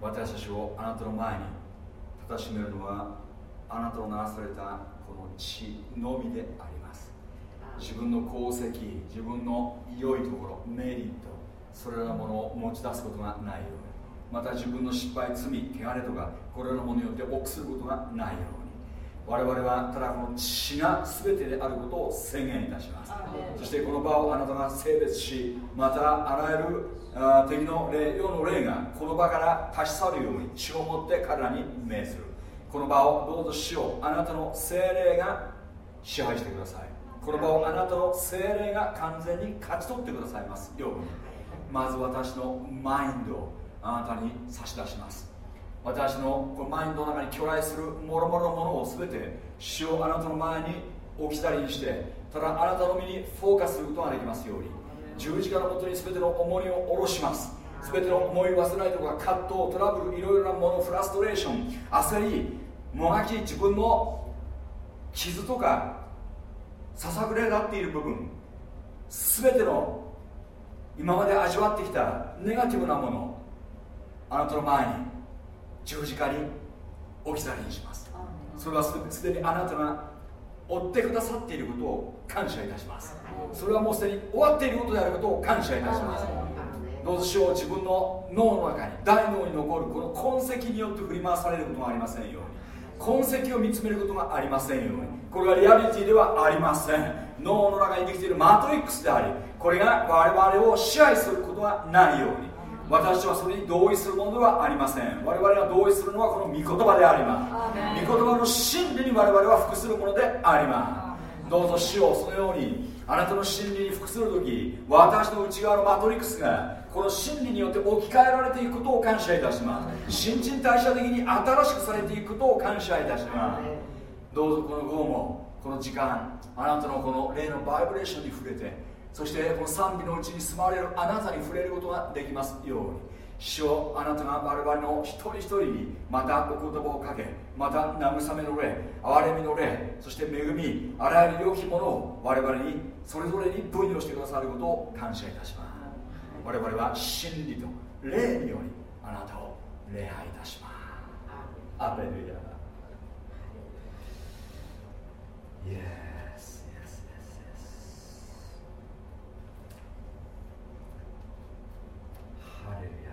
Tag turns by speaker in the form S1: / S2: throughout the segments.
S1: 私
S2: たちをあなたの前にたたしめるのはあなたのなされたこの血のみであります。自分の功績自分の良いところメリットそれらのものを持ち出すことがないように。また自分の失敗罪汚れとかこれらのものによって臆することがないように。我々はただこの血が全てであることを宣言いたします。そしてこの場をあなたが性別しまたあらゆるあ敵の霊世の霊がこの場から立ち去るように血を持って彼らに命ずる。この場をどうぞ死をあなたの精霊が支配してください。この場をあなたの精霊が完全に勝ち取ってくださいますように。まず私のマインドをあなたに差し出します。私のこのマインドの中に巨来するもろもろのものを全て死をあなたの前に置き去りにしてただあなたの身にフォーカスすることができますように。十字架のもとに全ての重荷を下ろします。全ての思い忘れとか葛藤トラブルいろいろなものフラストレーション焦りもがき自分の傷とかささくれ立っている部分全ての今まで味わってきたネガティブなものあなたの前に十字架に置き去りにします。それはすでにあなたが追ってくださっていることを感謝いたします。それはもうすでに終わっていることであることを感謝いたします。どうぞしよう自分の脳の中に大脳に残るこの痕跡によって振り回されることがありませんように。痕跡を見つめることがありませんように。これはリアリティではありません。脳の中にできているマトリックスでありこれが我々を支配することがないように。私はそれに同意するものではありません。我々が同意するのはこの御言葉であります。御言葉の真理に我々は服するものであります。どうぞ死をそのようにあなたの真理に服する時私の内側のマトリックスがこの真理によって置き換えられていくことを感謝いたします。新陳代謝的に新しくされていくことを感謝いたします。どうぞこの午後もこの時間あなたのこの霊のバイブレーションに触れてそしてこの賛美のうちに住まれるあなたに触れることができますように。主をあなたが我々の一人一人にまたお言葉をかけまた慰めの霊憐れみの霊そして恵みあらゆる良きものを我々にそれぞれに分与してくださることを感謝いたします。我々は真理と霊によりあなたを礼拝いたします。アレルヤ Yes, yes, yes, yes. ハレルヤ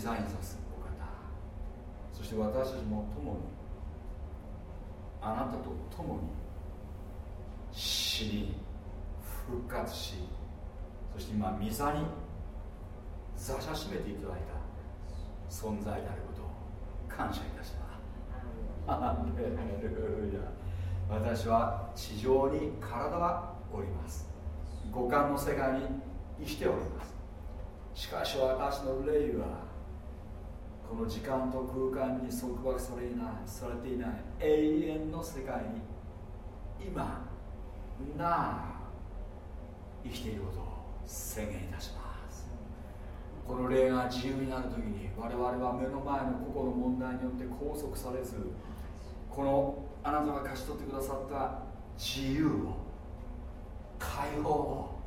S2: ザインさすお方そして私たちも共にあなたと共に死に復活しそして今御座に座し始めていただいた存在であることを感謝いたします 私は地上に体はおります。五感の世界に生きております。しかし私の霊はこの時間と空間に束縛されないされていない。永遠の世界に今なあ生きていることを宣言いたします。この霊が自由になる時に我々は目の前の個々の問題によって拘束されずこのあなたが勝ち取ってくださった。自由を解放を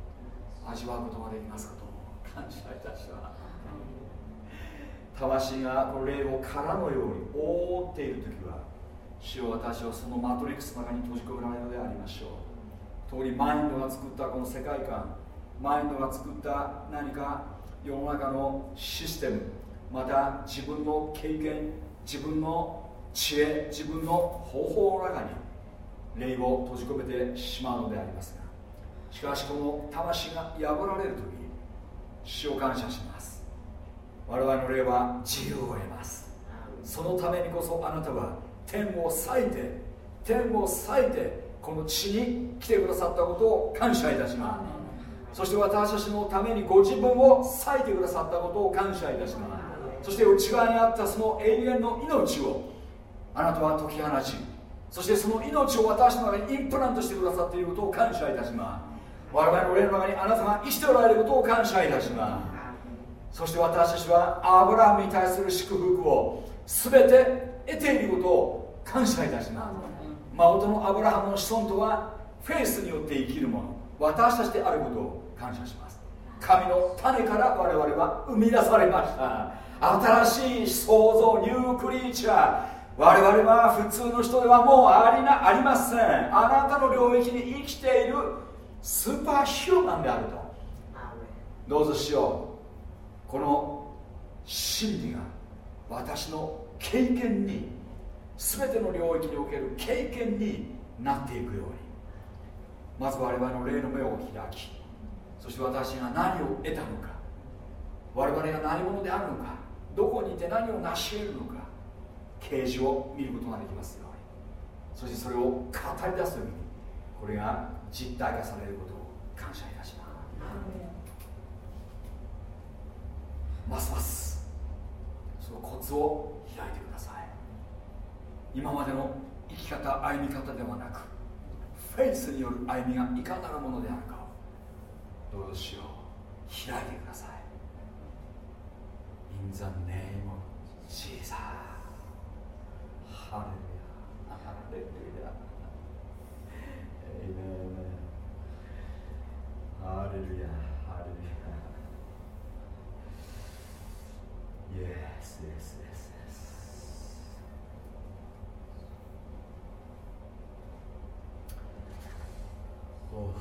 S2: 味わうことができますことを感謝いたします魂がこの霊を殻のように覆っている時は主よ私はそのマトリックスの中に閉じ込められるのでありましょう。通りマインドが作ったこの世界観マインドが作った何か世の中のシステムまた自分の経験自分の知恵自分の方法の中に霊を閉じ込めてしまうのでありますがしかしこの魂が破られる時主を感謝します。我々の霊は自由を得ます。そのためにこそあなたは天を裂いて天を裂いてこの地に来てくださったことを感謝いたします。そして私たちのためにご自分を裂いてくださったことを感謝いたします。そして内側にあったその永遠の命をあなたは解き放ちそしてその命を私の中にインプラントしてくださっていることを感謝いたします。我々の霊の中にあなたが生きておられることを感謝いたします。そして私たちはアブラハムに対する祝福を全て得ていることを感謝いたします。孫のアブラハムの子孫とはフェイスによって生きるもの私たちであることを感謝します。神の種から我々は生み出されました。新しい創造ニュークリーチャー我々は普通の人ではもうありなありません。あなたの領域に生きているスーパーヒューマンであると。どうぞしようこの真理が私の経験に全ての領域における経験になっていくように。まず我々の霊の目を開きそして私が何を得たのか。我々が何者であるのか。どこにいて何を成し得るのか啓示を見ることができますように。そしてそれを語り出す時にこれが実体化されることを感謝いたします。ますますそのコツを開いてください。今までの生き方歩み方ではなくフェイスによる歩みがいかなるものであるかをどうしよう開いてください。In the name of Jesus Hallelujah. Hallelujah. Amen. Hallelujah. Hallelujah. Yes, yes, yes. Oh,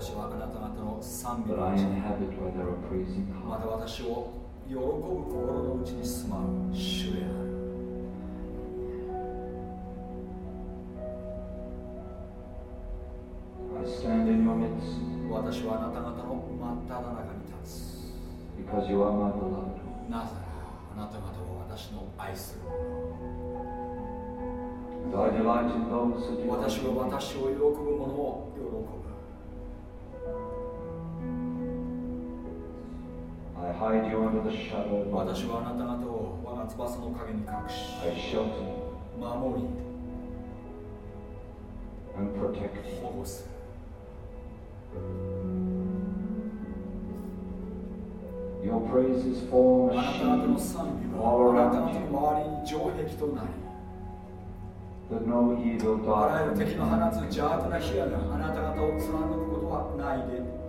S2: 私はあなた方の賛美の内に。また私を喜ぶ心の内に住まう主である。私はあなた方の真っ只中に立つ。なぜあなた方は私の愛する私は私を喜ぶ者を喜ぶ。私はあなた方を我が翼の影に隠し守り保護する。
S3: Your praise is
S2: for
S3: あ
S2: なた方の賛美はあなた方の周りに城壁となり、
S3: no、
S2: あらゆる敵の放つ邪悪な火矢があなた方を貫くことはないで。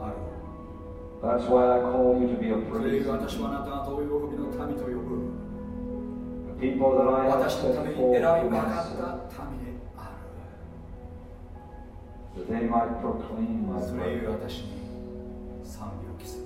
S3: That's why I call you to be a
S2: それゆ
S3: praise.
S2: え私はあなた方を喜びの民と呼ぶ
S3: The people that I have
S2: 私のため
S3: set
S2: に選び分かった民であ
S3: that they might proclaim my
S2: るそれゆえ.私に賛美を期する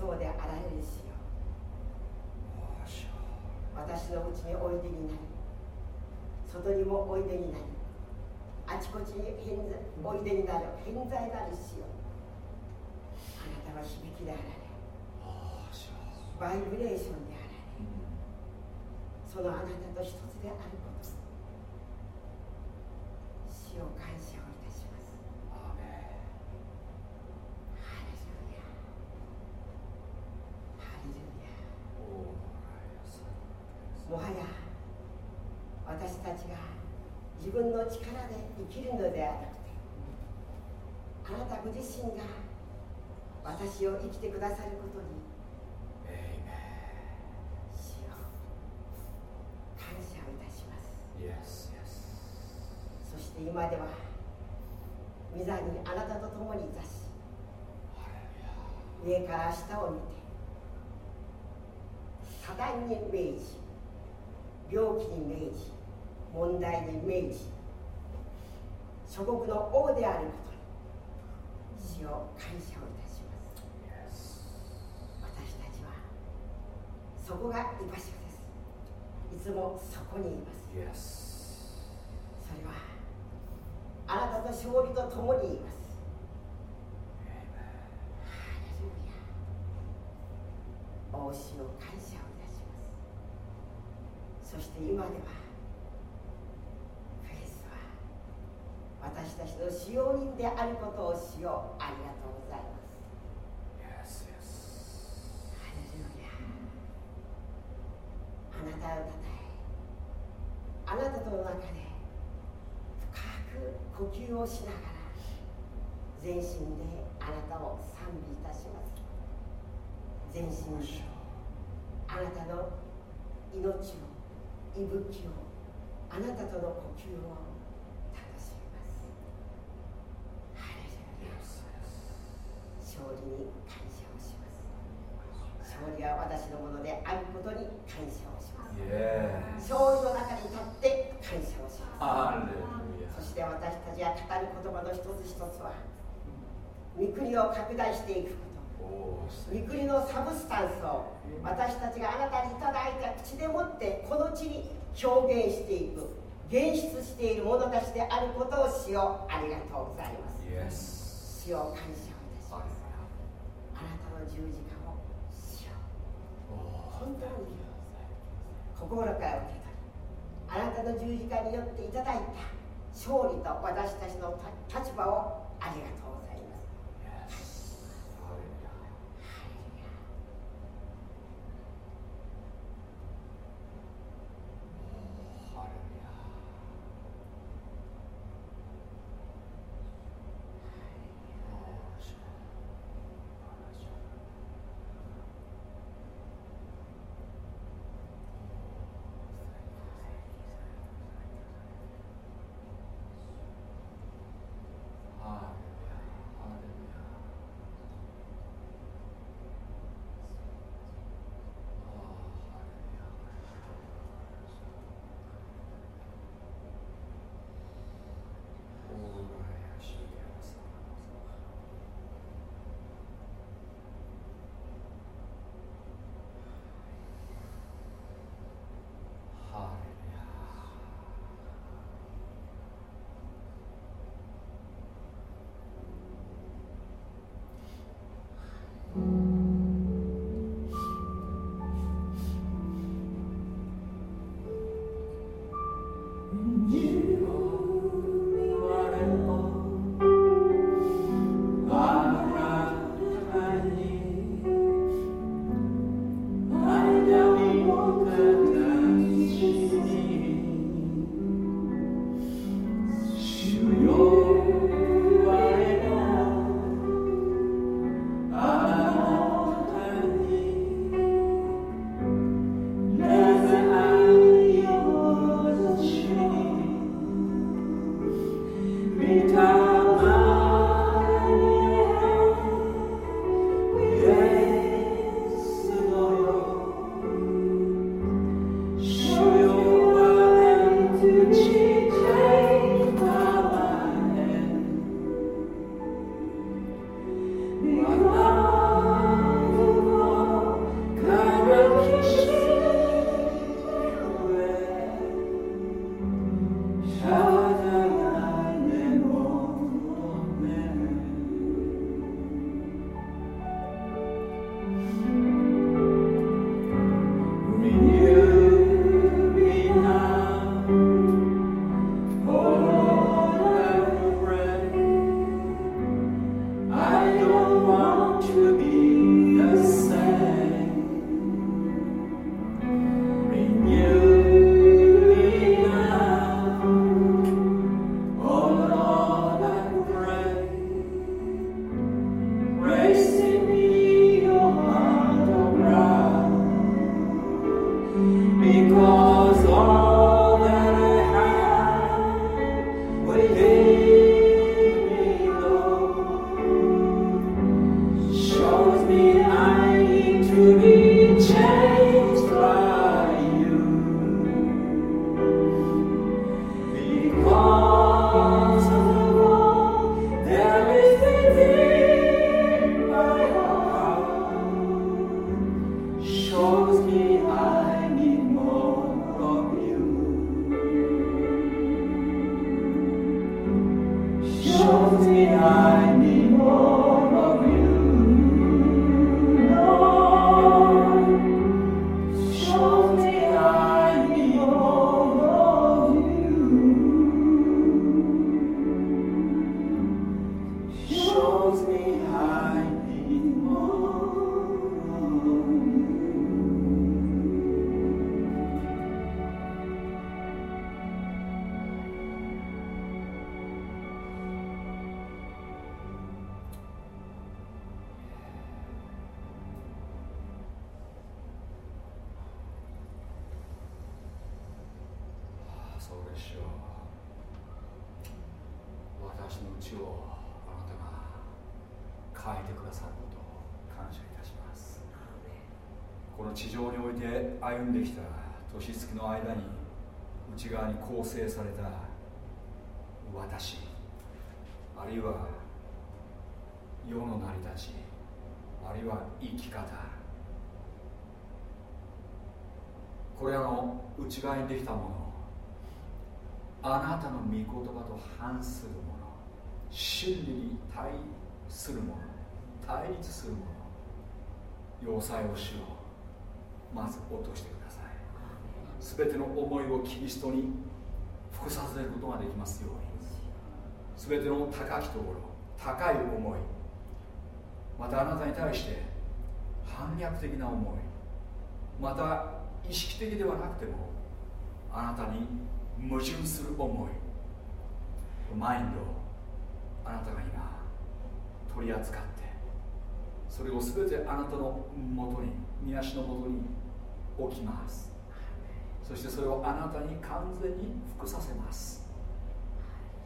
S4: そうであられるしよ私のうちにおいでになり外にもおいでになりあちこちにおいでになる偏在なるしよあなたは響きであられバイブレーションそのあなたと一つであること。死を感謝をもはや私たちが自分の力で生きるのではなくてあなたご自身が私を生きてくださることに主よ感謝をいたします、
S2: yes, yes.
S4: そして今では御座にあなたと共に座し上から下を見てサタンに命じ病気に命じ問題に命じ諸国の王であることに主を感謝をいたします。私たちはそこが居場所いつもそこにいます。それはあなたと勝利と共にいます。大主を感謝をそして今ではフェイスは私たちの使用人であることをしよう。ありがとうございます yes, yes. ハレルヤあなたをたたえあなたとの中で深く呼吸をしながら全身であなたを賛美いたします。全身で。あなたの命を息吹をあなたとの呼吸を楽しみます。ハレルヤ。勝利に感謝をします。勝利は私のものであることに感謝を勝利の中に立って感謝をします。そして私たちが語る言葉の一つ一つは御国を拡大していくこと。御国のサブスタンスを私たちがあなたにいただいた口でもってこの地に表現していく現出している者たちであることをしようありがとうございます、yes. を感謝をいたします。あなたの十字架をしよ。う本当に心から受け取りあなたの十字架によっていただいた勝利と私たちの立場をありがとうございます。
S2: 内側にできたものあなたの御言葉と反するもの真理に対するもの対立するもの要塞をしよう。まず落としてください。全ての思いをキリストに服させることができますように全ての高きところ高い思いまたあなたに対して反逆的な思いまた意識的ではなくてもあなたに矛盾する思いマインドをあなたが今取り扱ってそれを全てあなたのもとに宮足のもとに置きます。そしてそれをあなたに完全に服させます。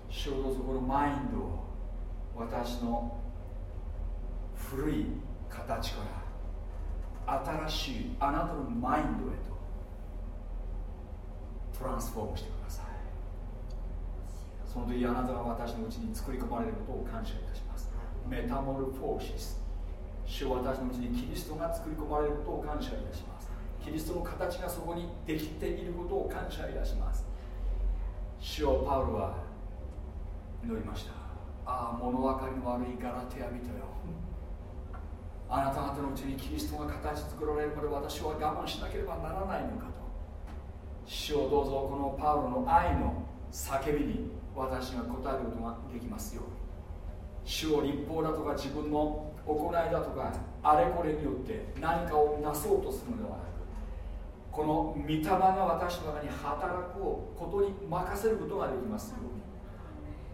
S2: 主をどうぞこのマインドを私の古い形から新しいあなたのマインドへとトランスフォームしてください。その時あなたが私のうちに作り込まれることを感謝いたします。メタモルフォーシス。主は私のうちにキリストが作り込まれることを感謝いたします。キリストの形がそこにできていることを感謝いたします。主をパウロは祈りました。ああ物分かりの悪いガラテヤ人よ。あなた方のうちにキリストが形作られるまで私は我慢しなければならないのかと。主をどうぞこのパウロの愛の叫びに私が答えることができますように。主を立法だとか自分の行いだとかあれこれによって何かをなそうとするのではなくこの御霊が私の中に働くことに任せることができます。ように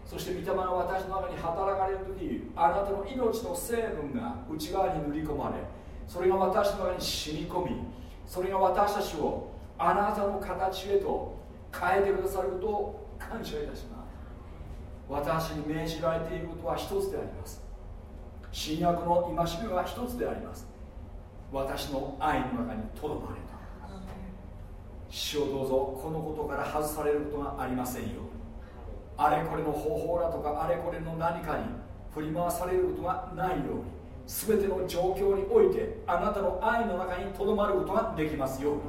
S2: そして御霊が私の中に働かれる時あなたの命の成分が内側に塗り込まれそれが私の中に染み込みそれが私たちをあなたの形へと変えてくださることを感謝いたします。私に命じられていることは一つであります。新約の戒めは一つであります。私の愛の中にとどまれた主をどうぞこのことから外されることがありませんよ。あれこれの方法だとかあれこれの何かに振り回されることがないように全ての状況においてあなたの愛の中にとどまることができますように。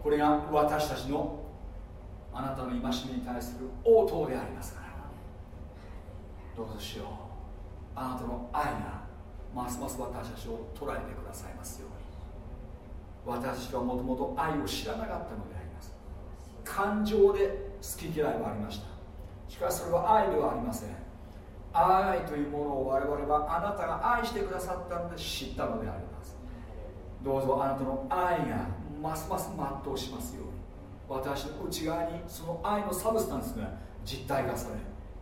S2: これが私たちのあなたの戒めに対する応答でありますから。どうぞしようあなたの愛がますます私たちを捉えてくださいますように。私たちはもともと愛を知らなかったの感情で好き嫌いはありました。しかしそれは愛ではありません。愛というものを我々はあなたが愛してくださったので知ったのであります。どうぞあなたの愛がますます全うしますように。私の内側にその愛のサブスタンスが実体化され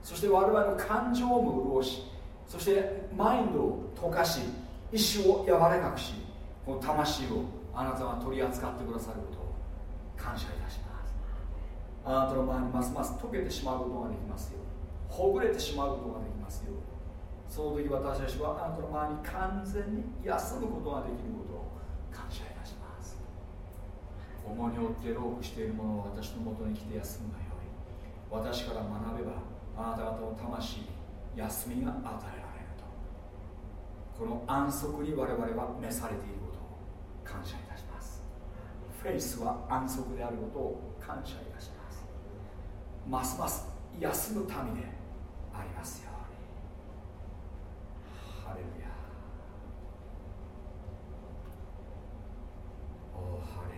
S2: そして我々の感情も潤しそしてマインドを溶かし意志を柔らかくしこの魂をあなたが取り扱ってくださることを感謝いたします。あなたの前にますます溶けてしまうことができますよほぐれてしまうことができますよその時私たちはあなたの前に完全に休むことができることを感謝いたします。重荷を負ってロープしている者を私のもとに来て休むがよい。私から学べばあなた方の魂に休みが与えられると。この安息に我々は召されていることを感謝いたします。フェイスは安息であることを感謝いたします。ますます休む民でありますように。ハレルヤ。おハレ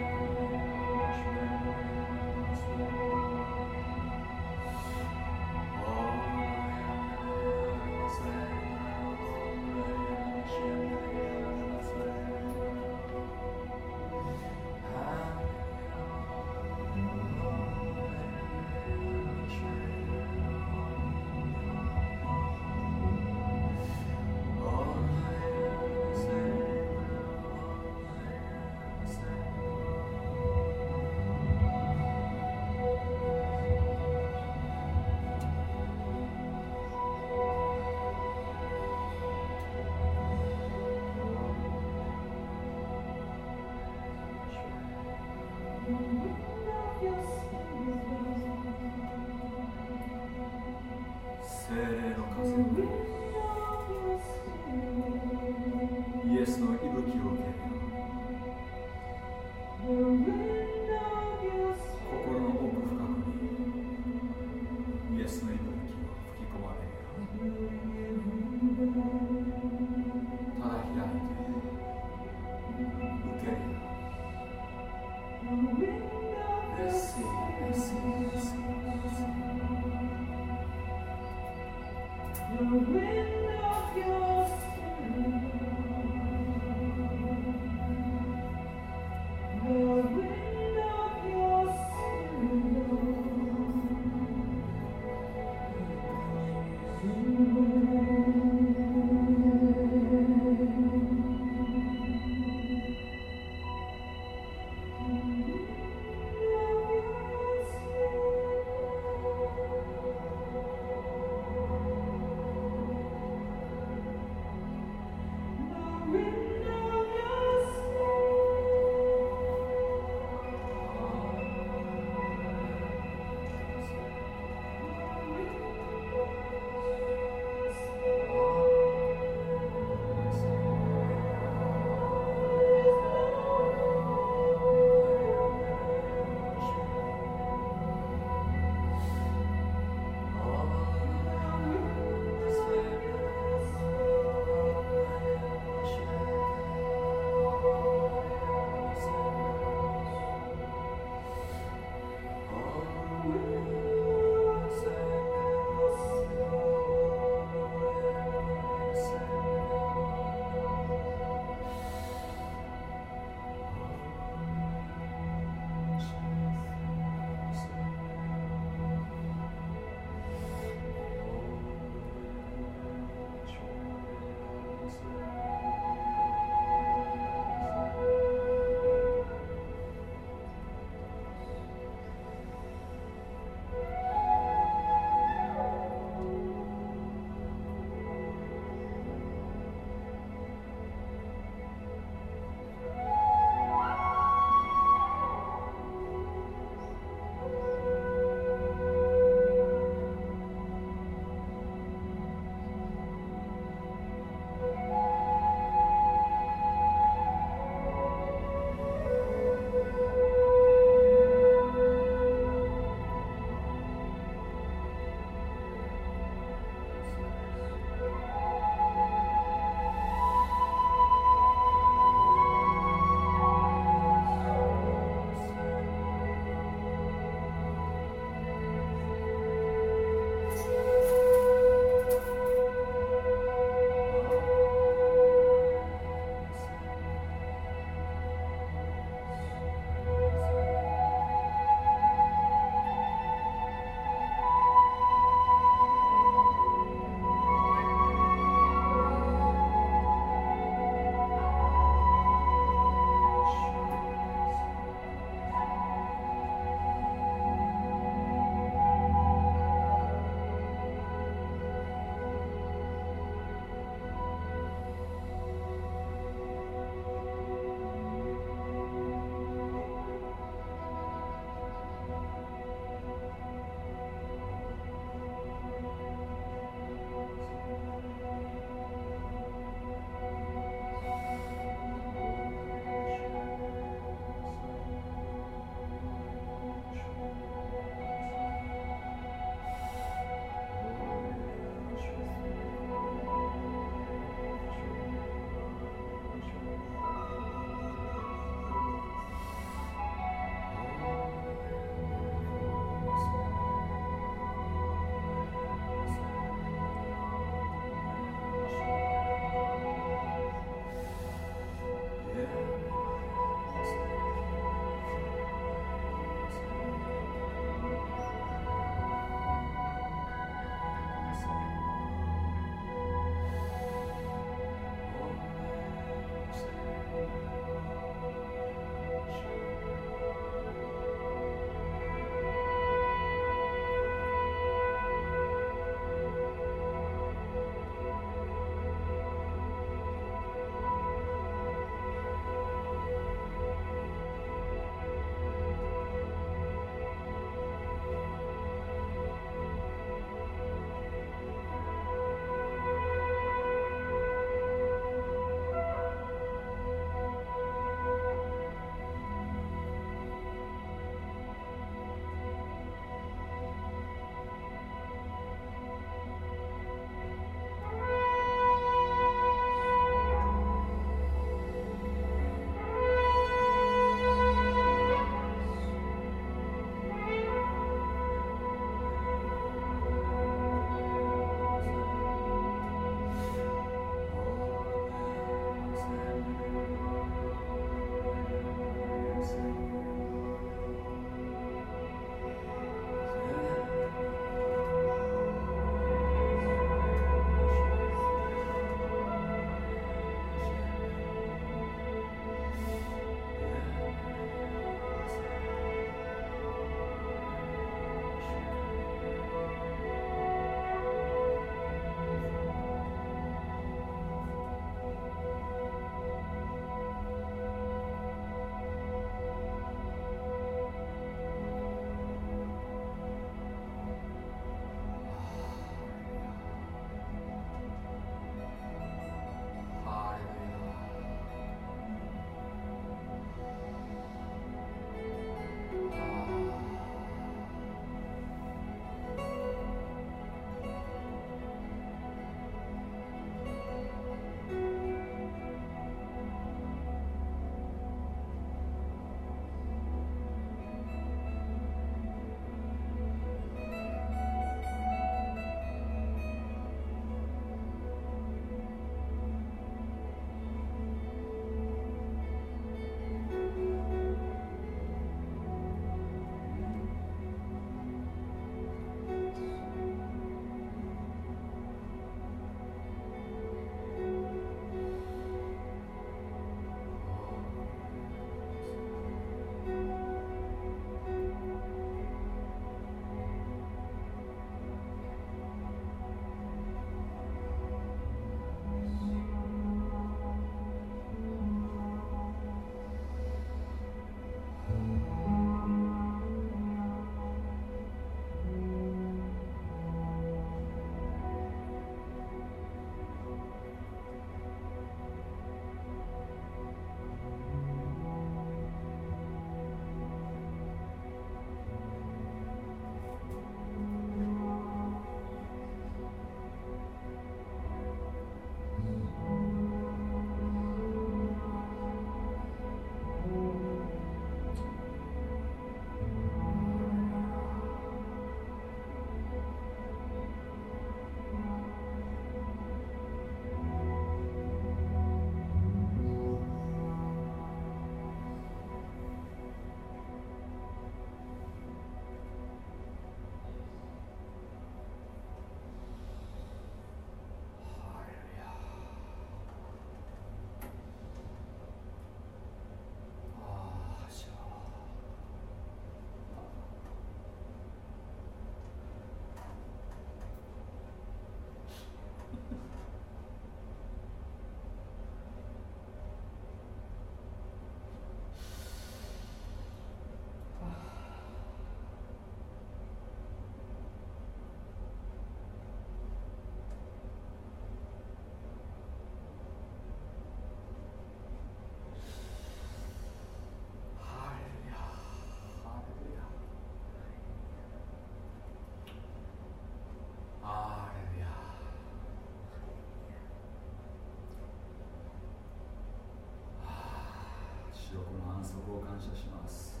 S2: を感謝します。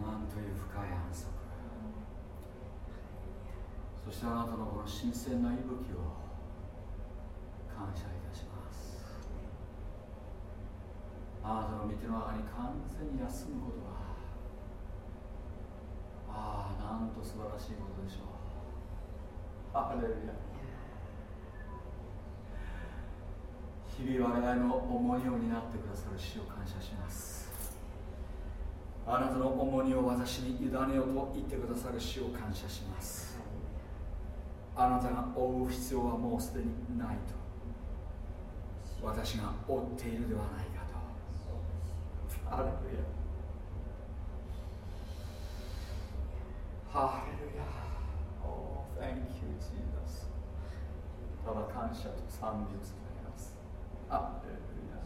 S2: なんという深い安息そしてあなたのこの新鮮な息吹を感謝いたします。あなたの御手の中に完全に休むことはああなんと素晴らしいことでしょう。ハレルヤ。日々我々の重荷を担ってくださる死を感謝します。あなたの重荷を私に委ねようと言ってくださる死を感謝します。あなたが追う必要はもうすでにないと。私が追っているではないかとハレルヤハレルヤ Oh, thank you, Jesus. ただ感謝と賛美を捧げます。ハレルヤ。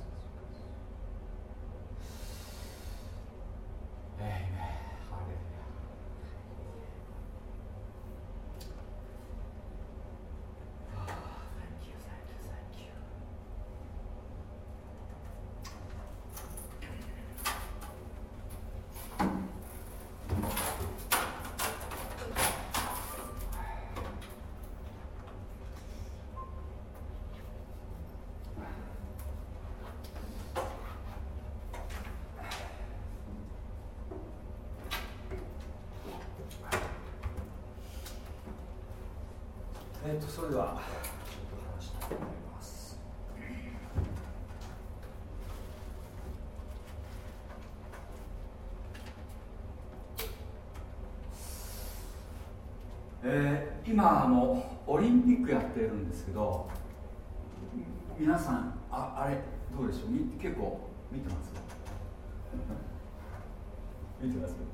S2: エイメンハレルヤ。Ah, thank you, thank you, thank you. えっとそれでは話したいと思いますえー今あのオリンピックやってるんですけど皆さんああれどうでしょう？み結構見てます？見てます？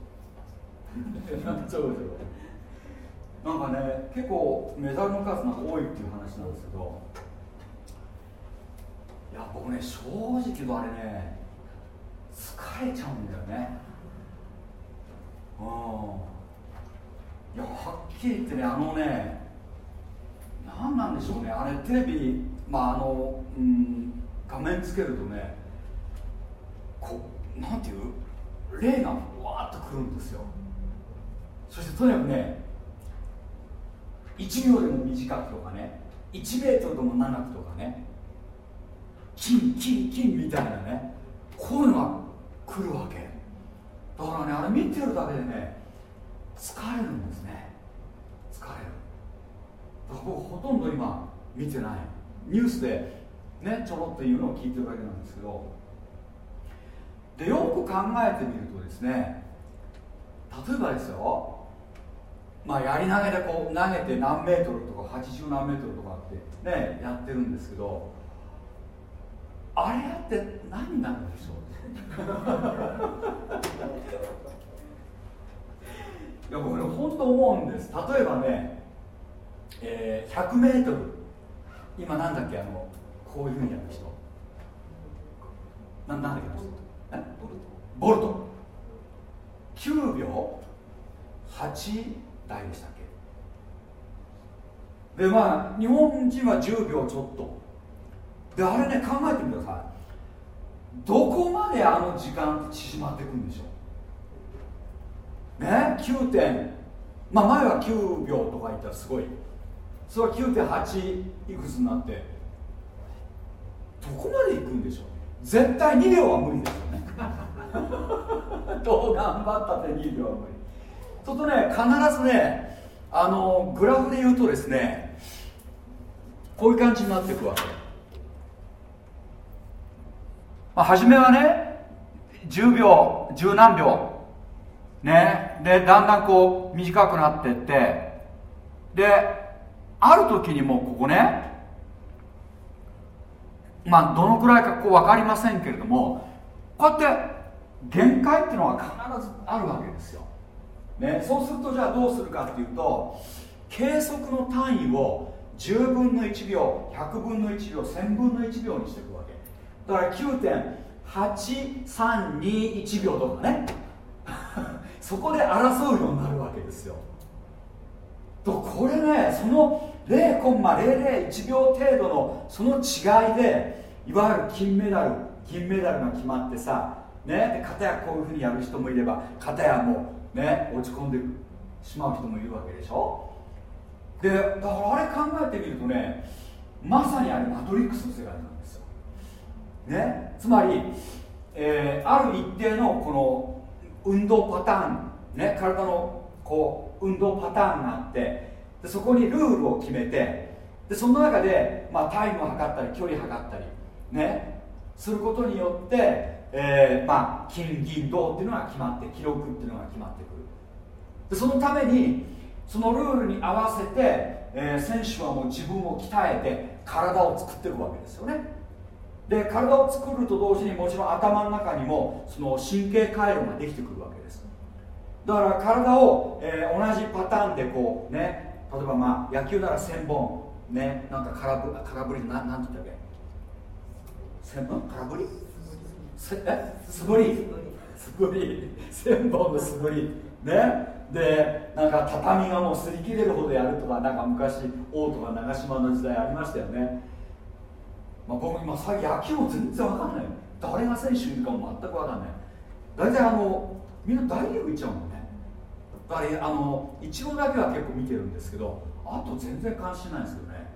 S2: そうですよ。なんかね結構メダルの数なんか多いっていう話なんですけどいや僕ね正直言うとあれね疲れちゃうんだよね。うん。いやはっきり言ってねあのね何なんでしょうね。あれテレビまああの、うん、画面つけるとねこうなんていう霊がわーっとくるんですよそしてとにかくね1秒でも短くとかね1メートルでも長くとかね。金金金みたいなね。こういうのが来るわけ。だからねあれ見てるだけでね疲れるんですね。疲れる。だから僕ほとんど今見てない。ニュースでねちょろっと言うのを聞いてるだけなんですけど。でよく考えてみるとですね例えばですよ。まあ、やり投げでこう投げて何メートルとか80何メートルとかってねやってるんですけどあれやって何になるんでしょう？いや僕ね本当思うんです。例えばね、えー、100メートル。今なんだっけあのこういうふうにやる人。ななんだっけあの人。ボルト。9秒？8台でしたっけでまあ日本人は10秒ちょっと。であれね考えてみてください。どこまであの時間縮まっていくんでしょう。ね？9点。まあ前は9秒とか言ったらすごい。それは9.8いくつになって。どこまで行くんでしょう。絶対2秒は無理ですよね。どう頑張ったって2秒は無理。ちょっとね必ずねあのグラフで言うとですねこういう感じになっていくわけ、まあ、初めはね10秒10何秒。ね。でだんだんこう短くなっていって。である時にもうここねまあどのくらいかこう分かりませんけれどもこうやって限界っていうのは必ずあるわけですよ。ね、そうするとじゃあどうするかっていうと計測の単位を10分の1秒100分の1秒1000分の1秒にしていくわけ。だから9.8321秒とかね。そこで争うようになるわけですよ。とこれねその0.001秒程度のその違いでいわゆる金メダル銀メダルが決まってさねで片やこういうふうにやる人もいれば片やもうね落ち込んでしまう人もいるわけでしょ？でだからあれ考えてみるとねまさにあれマトリックスの世界なんですよ、ね、つまり、えー、ある一定のこの運動パターン、ね、体のこう運動パターンがあってでそこにルールを決めてでその中で、まあ、タイムを測ったり距離を測ったりねすることによって、えー、まあ、金銀銅っていうのが決まって記録っていうのが決まってくる。でそのためにそのルールに合わせて、えー、選手はもう自分を鍛えて体を作っていくわけですよね。で体を作ると同時にもちろん頭の中にもその神経回路ができてくるわけです。だから体を、えー、同じパターンでこうね例えばまあ野球なら1000本ねなんか空振空振りななんて言ったっけ？千本？空振り？え素振り？素振り。千本の素振り。ね？でなんか畳がもう擦り切れるほどやるとかなんか昔王とか長島の時代ありましたよね、まあ、僕今最近野球も全然わかんない。誰が選手いるかも全くわかんない。大体あのみんな大リーグ行っちゃうもんね。だからあの一郎だけは結構見てるんですけどあと全然関心ないんですよね。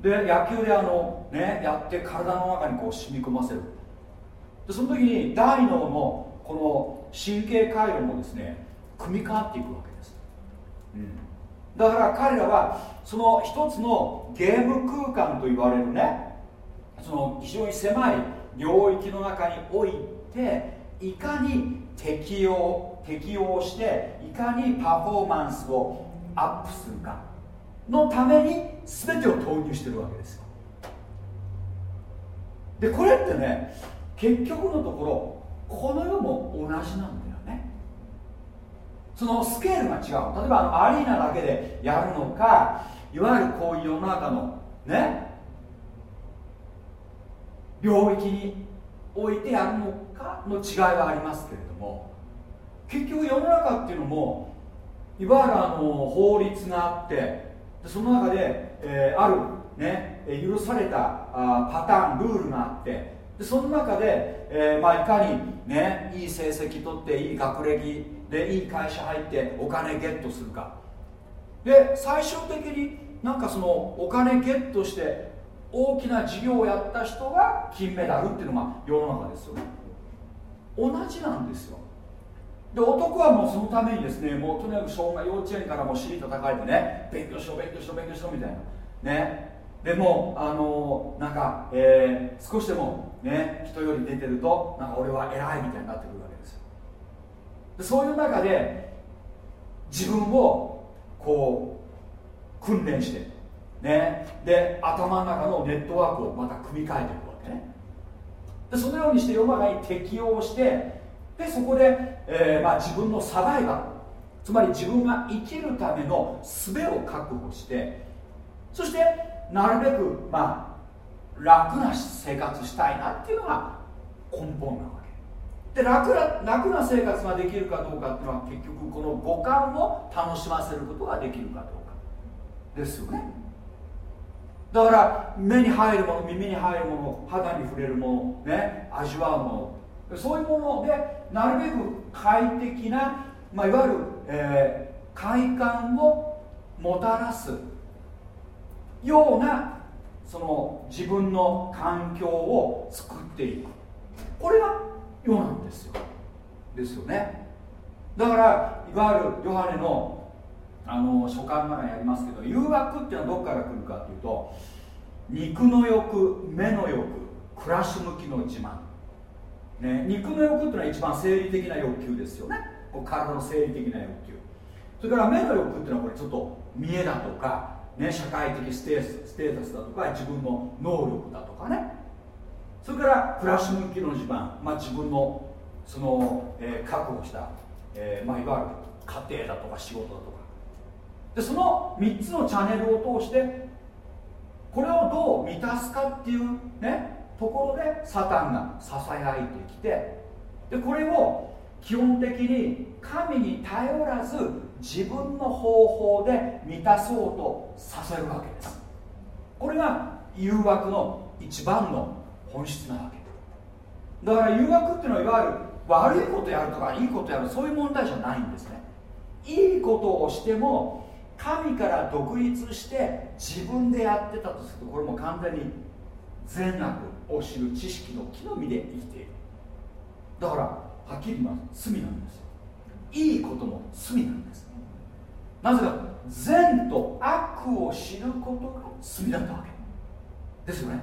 S2: で野球であのねやって体の中にこう染み込ませる。でその時に大脳のこの神経回路もですね組み替わっていくわけです、うん、だから彼らはその一つのゲーム空間と言われるねその非常に狭い領域の中においていかに適用適用していかにパフォーマンスをアップするかのために全てを投入してるわけですよ。でこれってね結局のところこの世も同じなんだよね。そのスケールが違う。例えばアリーナだけでやるのかいわゆるこういう世の中のね領域に置いてやるのかの違いはありますけれども結局世の中っていうのもいわゆるあの法律があってその中で、えー、ある、ね、許されたあパターンルールがあってでその中で、えーまあ、いかに、ね、いい成績取っていい学歴でいい会社入ってお金ゲットするか。で最終的になんかそのお金ゲットして大きな事業をやった人が金メダルっていうのが世の中ですよね。同じなんですよ。で男はもうそのためにですねもうとにかく小学幼稚園からもう尻叩かれてね勉強しろ勉強しろ勉強しろみたいな。ね。でもあのなんか、えー、少しでもね人より出てるとなんか俺は偉いみたいになってくるわけですよ。でそういう中で自分をこう訓練してねで頭の中のネットワークをまた組み替えていくわけね。でそのようにして世の中に適応してでそこで、えー、まあ、自分のサバイバルつまり自分が生きるための術を確保してそしてなるべく、まあ、楽な生活したいなっていうのが根本なわけ。で楽な楽な生活ができるかどうかっていうのは結局この五感を楽しませることができるかどうか。ですよね。だから目に入るもの耳に入るもの肌に触れるものね味わうもの。そういうものでなるべく快適な、まあ、いわゆる、えー、快感をもたらすようなその自分の環境を作っていく。これが世なんですよ。ですよね。だからいわゆるヨハネのあの書簡の中にありますけど誘惑っていうのはどこから来るかっていうと肉の欲目の欲暮らし向きの自慢。ね、肉の欲っていうのは一番生理的な欲求ですよね。体の生理的な欲求。それから目の欲っていうのはこれちょっと見栄だとか、ね、社会的ステステータスだとか自分の能力だとかね。それから暮らし向きの地盤、まあ、自分のその、えー、確保した、えーまあ、いわゆる家庭だとか仕事だとか。でその3つのチャンネルを通してこれをどう満たすかっていうねところでサタンがささやいてきてでこれを基本的に神に頼らず自分の方法で満たそうとさせるわけです。これが誘惑の一番の本質なわけ。だから誘惑っていうのはいわゆる悪いことやるとかいいことやるそういう問題じゃないんですね。いいことをしても神から独立して自分でやってたとするとこれも完全に善悪を知る知識の木の実で生きている。だからはっきり言います。罪なんですよ。いいことも罪なんです。なぜか善と悪を知ることが罪だったわけ。ですよね。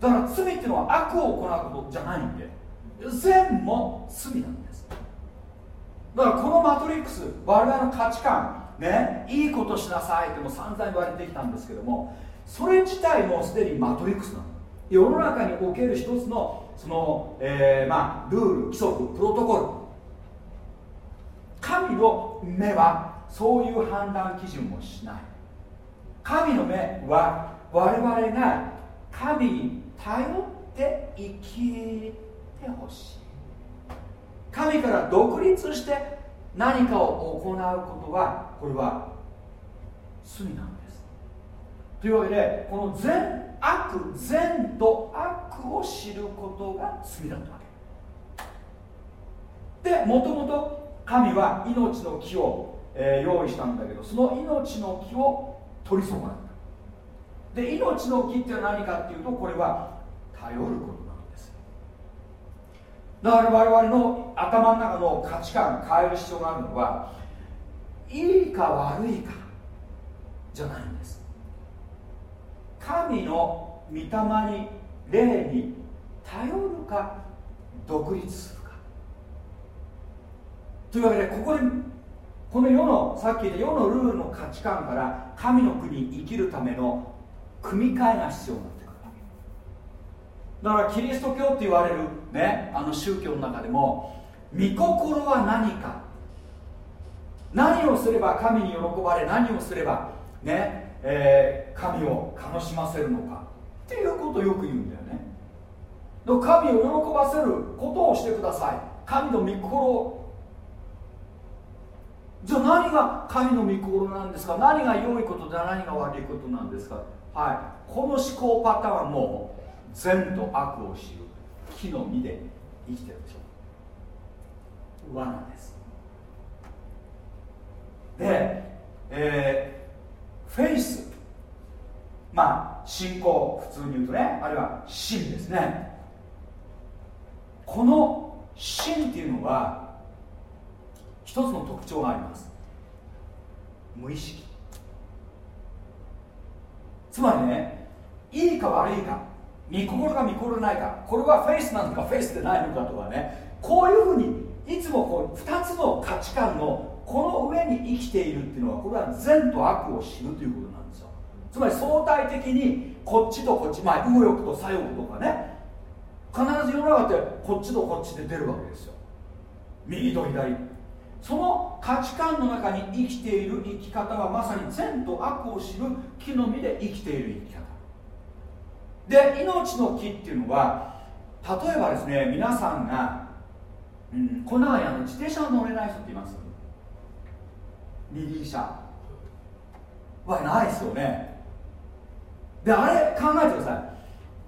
S2: だから罪っていうのは悪を行うことじゃないんで。善も罪なんです。だからこのマトリックス我々の価値観ねいいことしなさいっても散々言われてきたんですけどもそれ自体もすでにマトリックスなの。世の中における一つのその、えー、まあ、ルール規則プロトコル。神の目はそういう判断基準をしない。神の目は我々が神に頼って生きてほしい。神から独立して何かを行うことはこれは罪なんです。というわけでこの善悪善と悪を知ることが罪だったわけ。でもともと神は命の木を、えー、用意したんだけどその命の木を取り損なった。で命の木って何かっていうとこれは頼ることなんです。だから我々の頭の中の価値観変える必要があるのはいいか悪いかじゃないんです。神の御霊に霊に頼るか独立するか。というわけでここでこの世のさっき言った世のルールの価値観から神の国に生きるための組み替えが必要になってくるだからキリスト教って言われるねあの宗教の中でも御心は何か。何をすれば神に喜ばれ何をすればね、えー、神を楽しませるのかっていうことをよく言うんだよね。神を喜ばせることをしてください。神の御心じゃあ何が神の御心なんですか？何が良いことで何が悪いことなんですか？はい。この思考パターンはもう善と悪を知る。木の実で生きてるでしょ。罠です。で、えー、フェイス。まあ信仰。普通に言うとね。あるいは信ですね。この信っていうのはつの特徴があります。無意識。つまりねいいか悪いか見心か見心ないかこれはフェイスなのかフェイスでないのかとかねこういうふうにいつもこう2つの価値観のこの上に生きているっていうのはこれは善と悪を知るということなんですよ。つまり相対的にこっちとこっちまあ右翼と左翼とかね必ず世の中ってこっちとこっちで出るわけですよ。右と左。その価値観の中に生きている生き方はまさに善と悪を知る木の実で生きている生き方。で命の木っていうのは例えばですね皆さんが、うん、この中にあの自転車乗れない人っています二輪車はないですよね。であれ考えてください。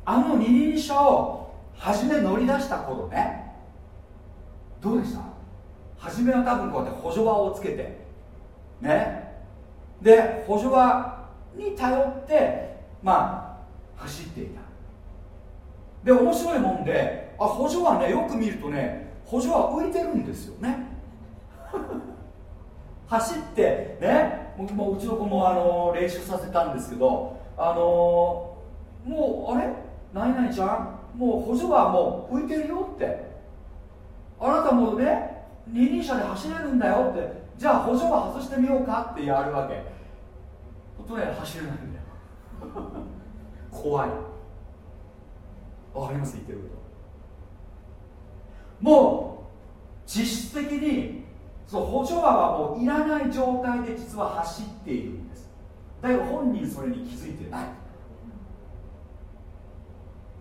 S2: あの二輪車を初め乗り出した頃ね。どうでした？初めは多分こうやって補助輪をつけてね。で補助輪に頼ってまあ走っていた。で面白いもんであ補助はねよく見るとね補助は浮いてるんですよね。走ってね。僕もうちの子もあの練習させたんですけどあのもうあれ？何々ちゃん？もう補助はもう浮いてるよって。あなたもね二輪車で走れるんだよって。じゃあ補助は外してみようか。ってやるわけ。ほとね走れないんだよ。怖い。わかります？言ってること。もう実質的にその補助輪はもういらない状態で実は走っているんです。だけど本人それに気づいてない。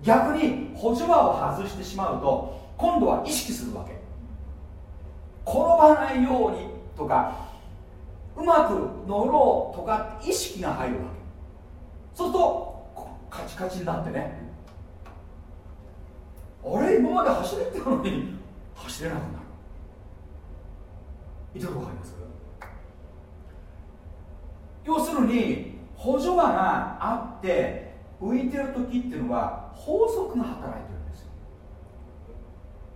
S2: 逆に補助輪を外してしまうと今度は意識するわけ。転ばないようにとかうまく乗ろうとか意識が入るわけ。そうするとカチカチになってね。あれ？今まで走れてたのに走れなくなる。いとこわかります？要するに補助輪があって浮いてる時っていうのは法則が働いてるんですよ。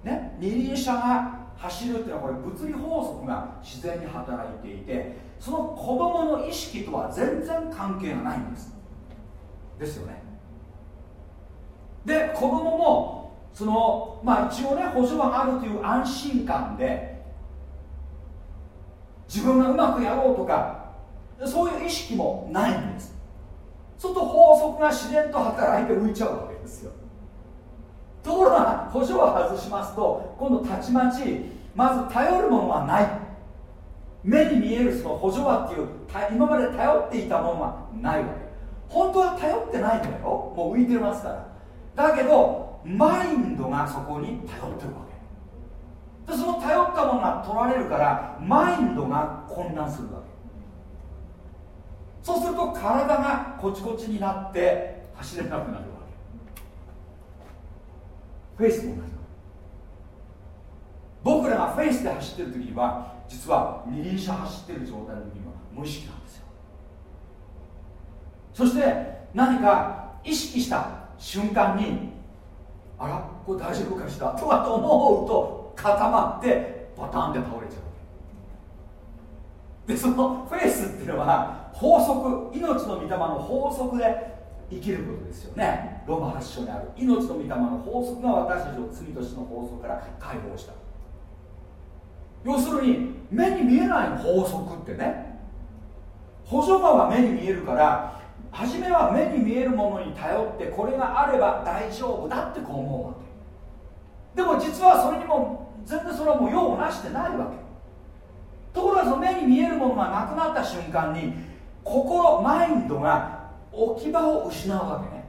S2: ね？二輪車が走るっていうのはこれ物理法則が自然に働いていてその子供の意識とは全然関係がないんです。ですよね。で子供もそのまあ一応ね補助はあるという安心感で自分がうまくやろうとかそういう意識もないんです。そうすると法則が自然と働いて浮いちゃうわけですよ。ところが補助を外しますと今度たちまちまず頼るものはない。目に見えるその補助輪っていう今まで頼っていたものはないわけ。本当は頼ってないんだよ。もう浮いてますから。だけどマインドがそこに頼ってるわけ。でその頼ったものが取られるからマインドが混乱するわけ。そうすると体がこちこちになって走れなくなる。フェイスも同じ僕らがフェイスで走ってる時には実は二輪車走ってる状態の時には無意識なんですよ。そして何か意識した瞬間にあらこれ大丈夫かしらとかと思うと固まってパターンで倒れちゃう。でそのフェイスっていうのは法則命の御霊の法則で生きることですよね。ローマ発祥にある命の御霊の法則が私たちを罪としての法則から解放した。要するに目に見えない法則ってね。補助場は目に見えるから初めは目に見えるものに頼ってこれがあれば大丈夫だってこう思うわけ。でも実はそれにも全然それはもう用をなしてないわけ。ところがその目に見えるものがなくなった瞬間に心マインドが置き場を失うわけね。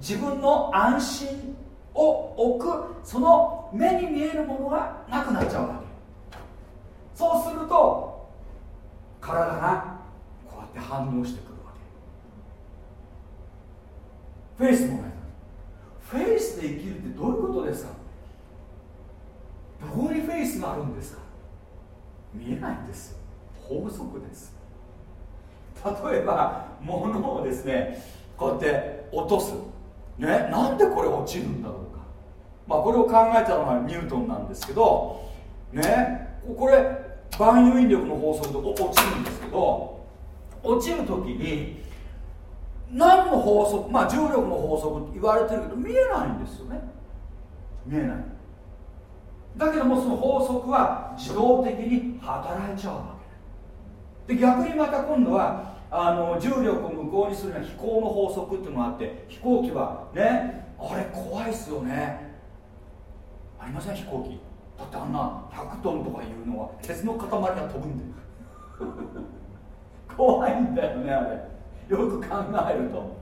S2: 自分の安心を置くその目に見えるものがなくなっちゃうわけ。そうすると体がこうやって反応してくるわけ。フェイスもねフェイスで生きるってどういうことですか？どこにフェイスがあるんですか？見えないんです法則です。例えば物をですねこうやって落とす。ねなんでこれ落ちるんだろうか。まあこれを考えたのがニュートンなんですけどねこれ万有引力の法則で落ちるんですけど落ちる時に何の法則まあ重力の法則って言われてるけど見えないんですよね。見えない。だけどもその法則は自動的に働いちゃうわけ。で逆にまた今度はあの重力を無効にするには飛行の法則っていうのがあって飛行機はねあれ怖いっすよね。ありません飛行機。だってあんな100トンとかいうのは鉄の塊が飛ぶんだよ。怖いんだよねあれ。よく考えると。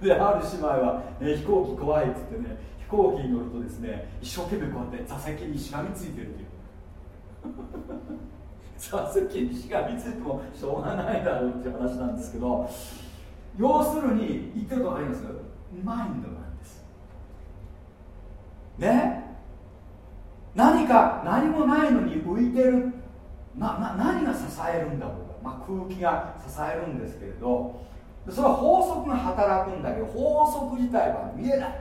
S2: である姉妹は、ね、飛行機怖いっつってね飛行機に乗るとですね一生懸命こうやって座席にしがみついてるっていう。座席しがみついてもしょうがないだろうっていう話なんですけど要するに言ってることあります？マインドなんです。ね？何か何もないのに浮いてる。なな何が支えるんだろうか、まあ、空気が支えるんですけれど。それは法則が働くんだけど法則自体は見えない。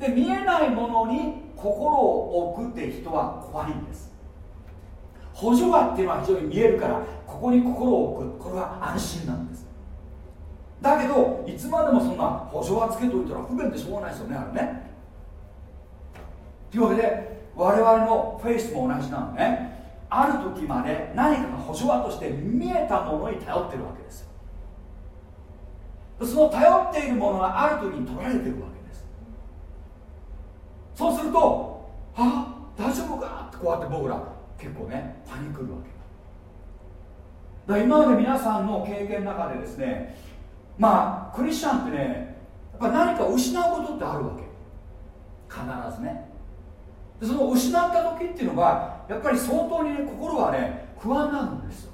S2: で見えないものに心を置くって人は怖いんです。補助輪っていうのは非常に見えるからここに心を置く。これは安心なんです。だけどいつまでもそんな補助輪つけといたら不便でしょうがないですよねあれね。というわけで我々のフェイスも同じなのね。ある時まで何かが補助輪として見えたものに頼ってるわけですその頼っているものがある時に取られてるわけです。そうすると「あ大丈夫か?」ってこうやって僕ら結構ねパニクるわけだから今まで皆さんの経験の中でですねまあクリスチャンってねやっぱ何か失うことってあるわけ。必ずね。でその失った時っていうのはやっぱり相当にね心はね不安なんですよ。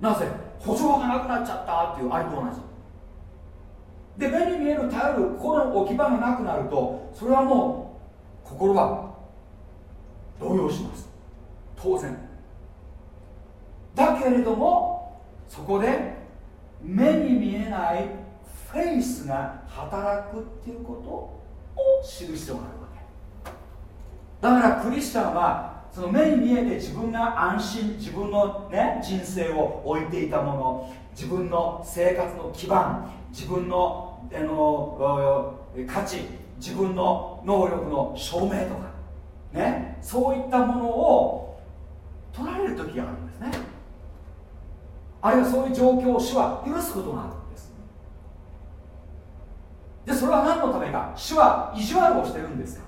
S2: なぜ？補助がなくなっちゃったっていうあれと同じ。で目に見える頼る心の置き場がなくなるとそれはもう心は動揺します。当然。だけれどもそこで目に見えないフェイスが働くっていうことを知る必要があるわけ。だからクリスチャンはその目に見えて自分が安心自分の、ね、人生を置いていたもの自分の生活の基盤自分のあの価値自分の能力の証明とかねそういったものを取られる時があるんですね。あるいはそういう状況を主は許すことがあるんです。でそれは何のためか。主は意地悪をしてるんですか。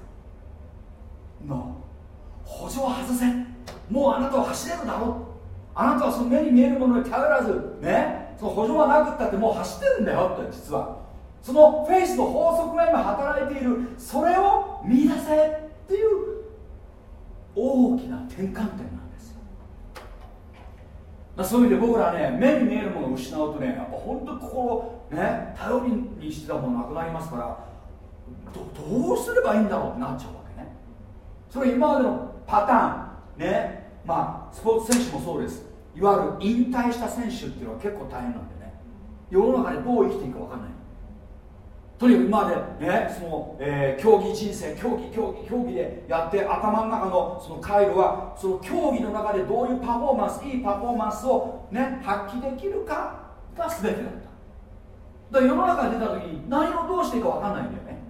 S2: の補助を外せもうあなたは走れるだろう。あなたはその目に見えるものに頼らず。ね。その補助がなくったってもう走ってるんだよ。って実は。そのフェイスの法則が今働いている。それを見出せっていう大きな転換点なんそういう意味で僕らね目に見えるものを失うとねやっぱ本当に心ね頼りにしてたものなくなりますからどうすればいいんだろうってなっちゃうわけね。それ今までのパターンねまあスポーツ選手もそうです。いわゆる引退した選手っていうのは結構大変なんでね。世の中でどう生きていくか分かんない。とにかく今までねその、えー、競技人生競技競技競技でやって頭の中のその回路はその競技の中でどういうパフォーマンスいいパフォーマンスをね発揮できるかが全てだった。だから世の中に出た時に何をどうしていいか分かんないんだよね。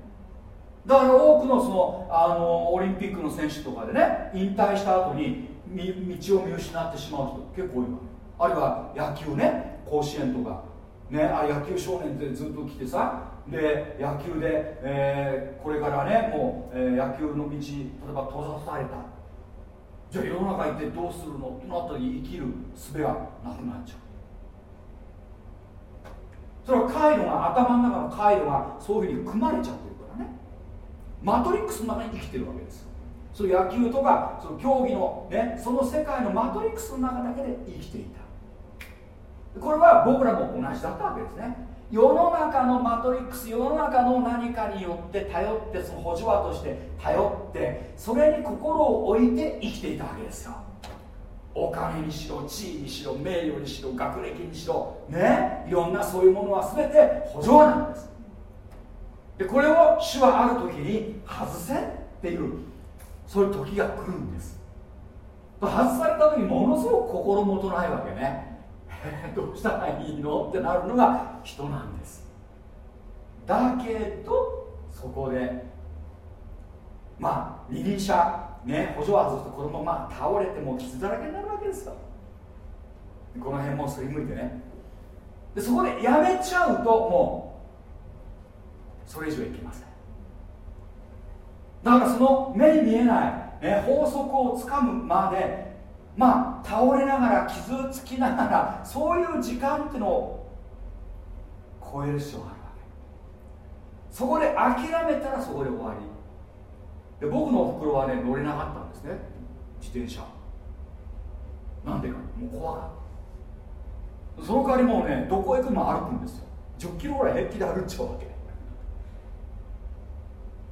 S2: だから多くのそのあのオリンピックの選手とかでね引退した後に道を見失ってしまう人結構多いわ。あるいは野球ね甲子園とかねあ野球少年ってずっと来てさで野球で、えー、これからねもう、えー、野球の道例えば閉ざされた。じゃあ世の中行ってどうするの？ってなった時生きる術がなくなっちゃう。それは回路が頭の中の回路がそういうふうに組まれちゃってるからね。マトリックスの中に生きてるわけです。その野球とかその競技のねその世界のマトリックスの中だけで生きていた。これは僕らも同じだったわけですね。世の中のマトリックス世の中の何かによって頼ってその補助輪として頼ってそれに心を置いて生きていたわけですよ。お金にしろ地位にしろ名誉にしろ学歴にしろねいろんなそういうものは全て補助輪なんです。でこれを主はある時に外せっていうそういう時が来るんです。外された時にものすごく心もとないわけね。どうしたらいいの？ってなるのが人なんです。だけどそこでまあ二輪車ね補助輪ずっと子供まあ倒れても傷だらけになるわけですよ。この辺もすりむいてね。でそこでやめちゃうともうそれ以上いきません。だからその目に見えない、ね、法則をつかむまでまあ倒れながら傷つきながらそういう時間っていうのを超える必要があるわけ。そこで諦めたらそこで終わり。で僕のおふくろはね乗れなかったんですね。自転車。なんでか。もう怖かった。その代わりもうねどこへ行くのも歩くんですよ。10キロぐらい平気で歩っちゃうわけ。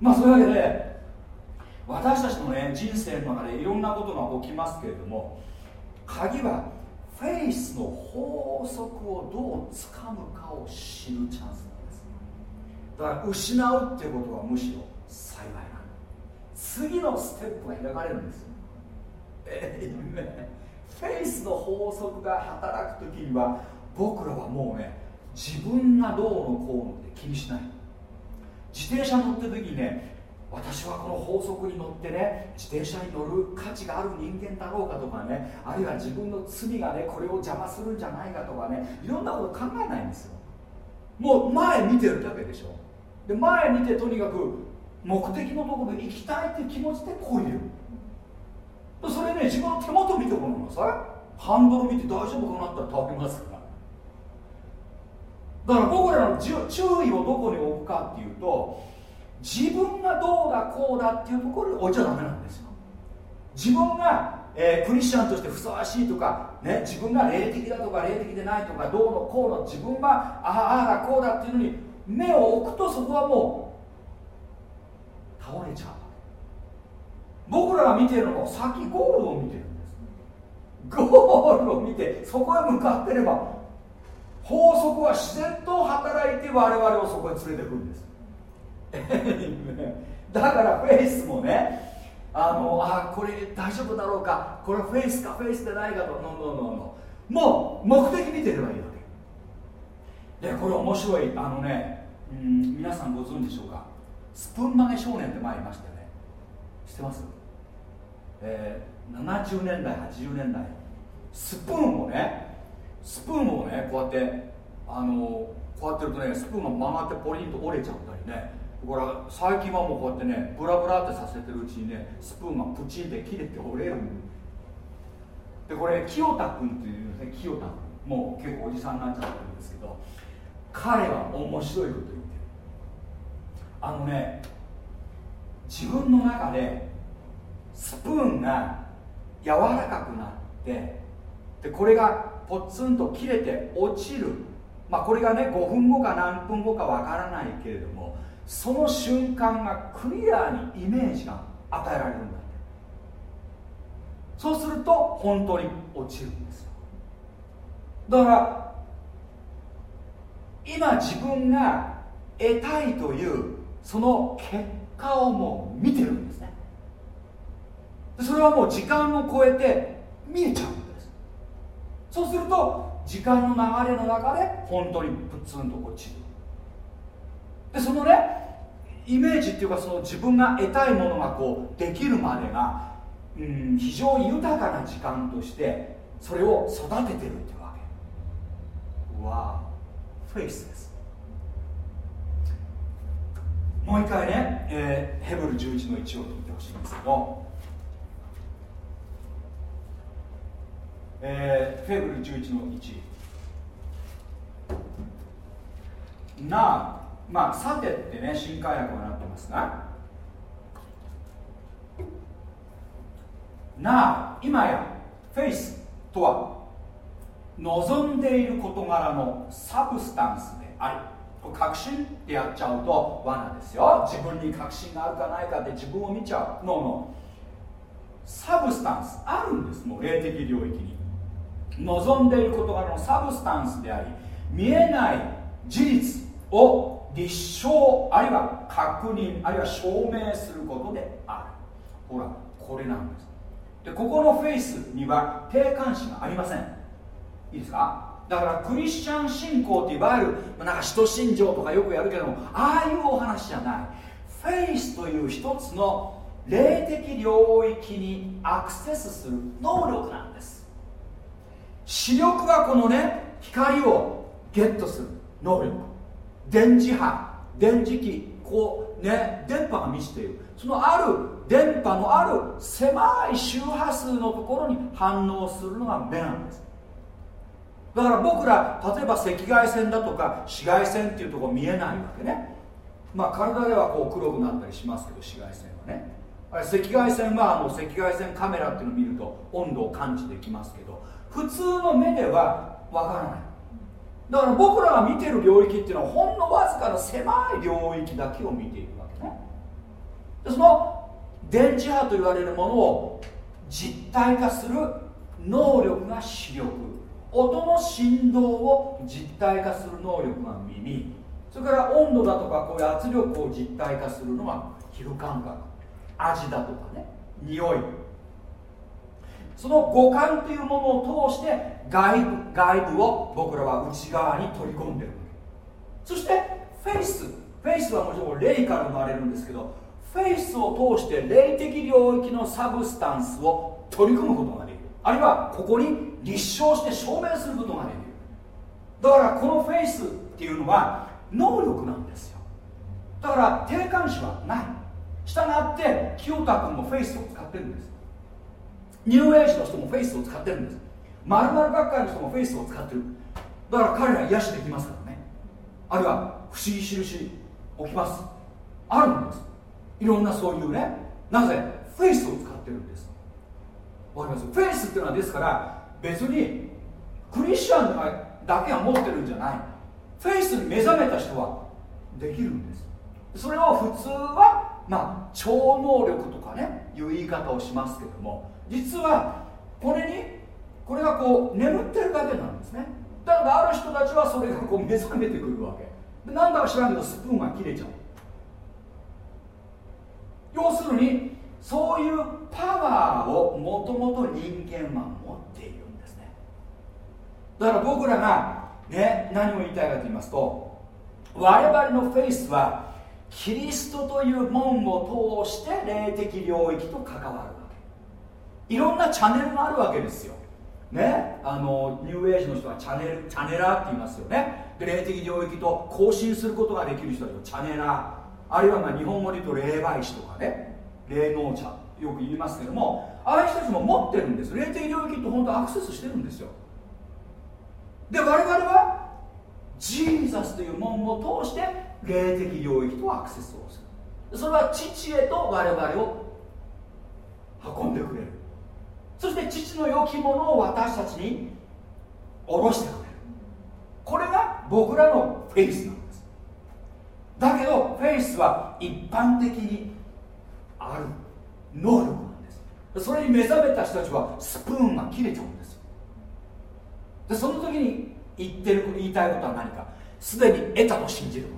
S2: まあそういうわけで私たちのね人生の中でいろんなことが起きますけれども鍵はフェイスの法則をどうつかむかを知るチャンスなんです。だから失うっていうことはむしろ幸いな次のステップが開かれるんですえフェイスの法則が働く時には僕らはもうね自分がどうのこうのって気にしない。自転車乗ってる時にね私はこの法則に乗ってね自転車に乗る価値がある人間だろうかとかねあるいは自分の罪がねこれを邪魔するんじゃないかとかねいろんなこと考えないんですよ。もう前見てるだけでしょ。で前見てとにかく目的のところで行きたいって気持ちでこいでるそれね自分の手元見てごらんなさい。ハンドル見て大丈夫かなったら倒れますから。だから僕らの注意をどこに置くかっていうと自分がどうだこうだっていうところに置いちゃダメなんですよ。自分が、えー、クリスチャンとしてふさわしいとか、ね、自分が霊的だとか霊的でないとかどうのこうの自分がああだこうだっていうのに目を置くとそこはもう倒れちゃう僕らが見てるのは先ゴールを見てるんです。ゴールを見てそこへ向かってれば法則は自然と働いて我々をそこへ連れてくるんです。だからフェイスもねあのあこれ大丈夫だろうか。これフェイスかフェイスでないかと。 no no no noもう目的見てればいいわけ。でこれ面白い。あのねうん皆さんご存知でしょうか。スプーン曲げ少年って前いましたよね。知ってます？えー、70年代80年代。スプーンをねスプーンをねこうやってあのこうやってるとねスプーンが曲がってポリンと折れちゃったりね。これ最近はもうこうやってねブラブラってさせてるうちにねスプーンがプチンって切れて折れるでこれ清田君っていうね清田君もう結構おじさんになっちゃってるんですけど彼は面白いこと言ってる。あのね自分の中でスプーンが柔らかくなってでこれがポツンと切れて落ちる。まあこれがね5分後か何分後かわからないけれどもその瞬間がクリアにイメージが与えられるんだって。そうすると本当に落ちるんですよ。だから今自分が得たいというその結果をもう見てるんですね。それはもう時間を超えて見えちゃうんです。そうすると時間の流れの中で本当にプツンと落ちる。でそのねイメージっていうかその自分が得たいものがこうできるまでが、うん、非常に豊かな時間としてそれを育ててるっていうわけ。わフェイスです。もう一回ね、えー、ヘブル11の1を聞いてほしいんですけど、えー、ヘブル11の1なあまあさてってね新海訳はなってますが。なあ今やフェイスとは望んでいる事柄の substance であり確信ってやっちゃうと罠ですよ。自分に確信があるかないかって自分を見ちゃう。 No no substance あるんですもう霊的領域に。望んでいる事柄の substance であり見えない事実を立証あるいは確認あるいは証明することである。ほらこれなんです。でここのフェイスには定冠詞がありません。いいですか？だからクリスチャン信仰っていわゆるなんか使徒信条とかよくやるけどもああいうお話じゃない。フェイスという一つの霊的領域にアクセスする能力なんです。視力がこのね光をゲットする能力。電磁波電磁気こうね電波が満ちている。そのある電波のある狭い周波数のところに反応するのが目なんです。だから僕ら例えば赤外線だとか紫外線っていうとこ見えないわけね。まあ体ではこう黒くなったりしますけど紫外線はね。あれ赤外線はあの赤外線カメラっていうのを見ると温度を感知できますけど普通の目ではわからない。だから僕らが見てる領域っていうのはほんのわずかな狭い領域だけを見ているわけね。でその電磁波と言われるものを実体化する能力が視力音の振動を実体化する能力が耳。それから温度だとかこういう圧力を実体化するのが皮膚感覚。味だとかね。匂い。その五感というものを通して外部外部を僕らは内側に取り込んでるそしてフェイス。フェイスはもちろん霊から生まれるんですけどフェイスを通して霊的領域の substance を取り込むことができる。あるいはここに立証して証明することができる。だからこのフェイスっていうのは能力なんですよ。だから定冠詞はない。したがって清田君もフェイスを使ってるんです。ニューエイジの人もフェイスを使ってるんです。まる学会の人もフェイスを使ってる。だから彼ら癒しできますからね。あるいは不思議印起きます。あるんです。いろんなそういうねなぜ？ faith を使ってるんです。わかります？ faith っていうのはですから別にクリスチャンだけが持ってるんじゃない。フェイスに目覚めた人はできるんです。それを普通はまあ超能力とかねいう言い方をしますけども。実はこれにこれがこう眠ってるだけなんですね。だからある人たちはそれがこう目覚めてくるわけ。でなんだか知らんけどスプーンが切れちゃう。要するにそういうパワーをもともと人間は持っているんですね。だから僕らがね何を言いたいかと言いますと我々のフェイスはキリストという門を通して霊的領域と関わる。いろんなチャンネルがあるわけですよ。ね？あのニューエイジの人はチャネルチャネラーって言いますよね。で霊的領域と交信することができる人たちをチャネラー。あるいはまあ日本語で言うと霊媒師とかね。霊能者。よく言いますけどもああいう人たちも持ってるんです。霊的領域と本当アクセスしてるんですよ。で我々はジーザスという門を通して霊的領域とアクセスをする。それは父へと我々を運んでくれる。そして父の良きものを私たちに下ろしてくれる。これが僕らのフェイスなんです。だけどフェイスは一般的にある。能力なんです。それに目覚めた人たちはスプーンが切れちゃうんです。でその時に言ってる言いたいことは何か。すでに得たと信じるこ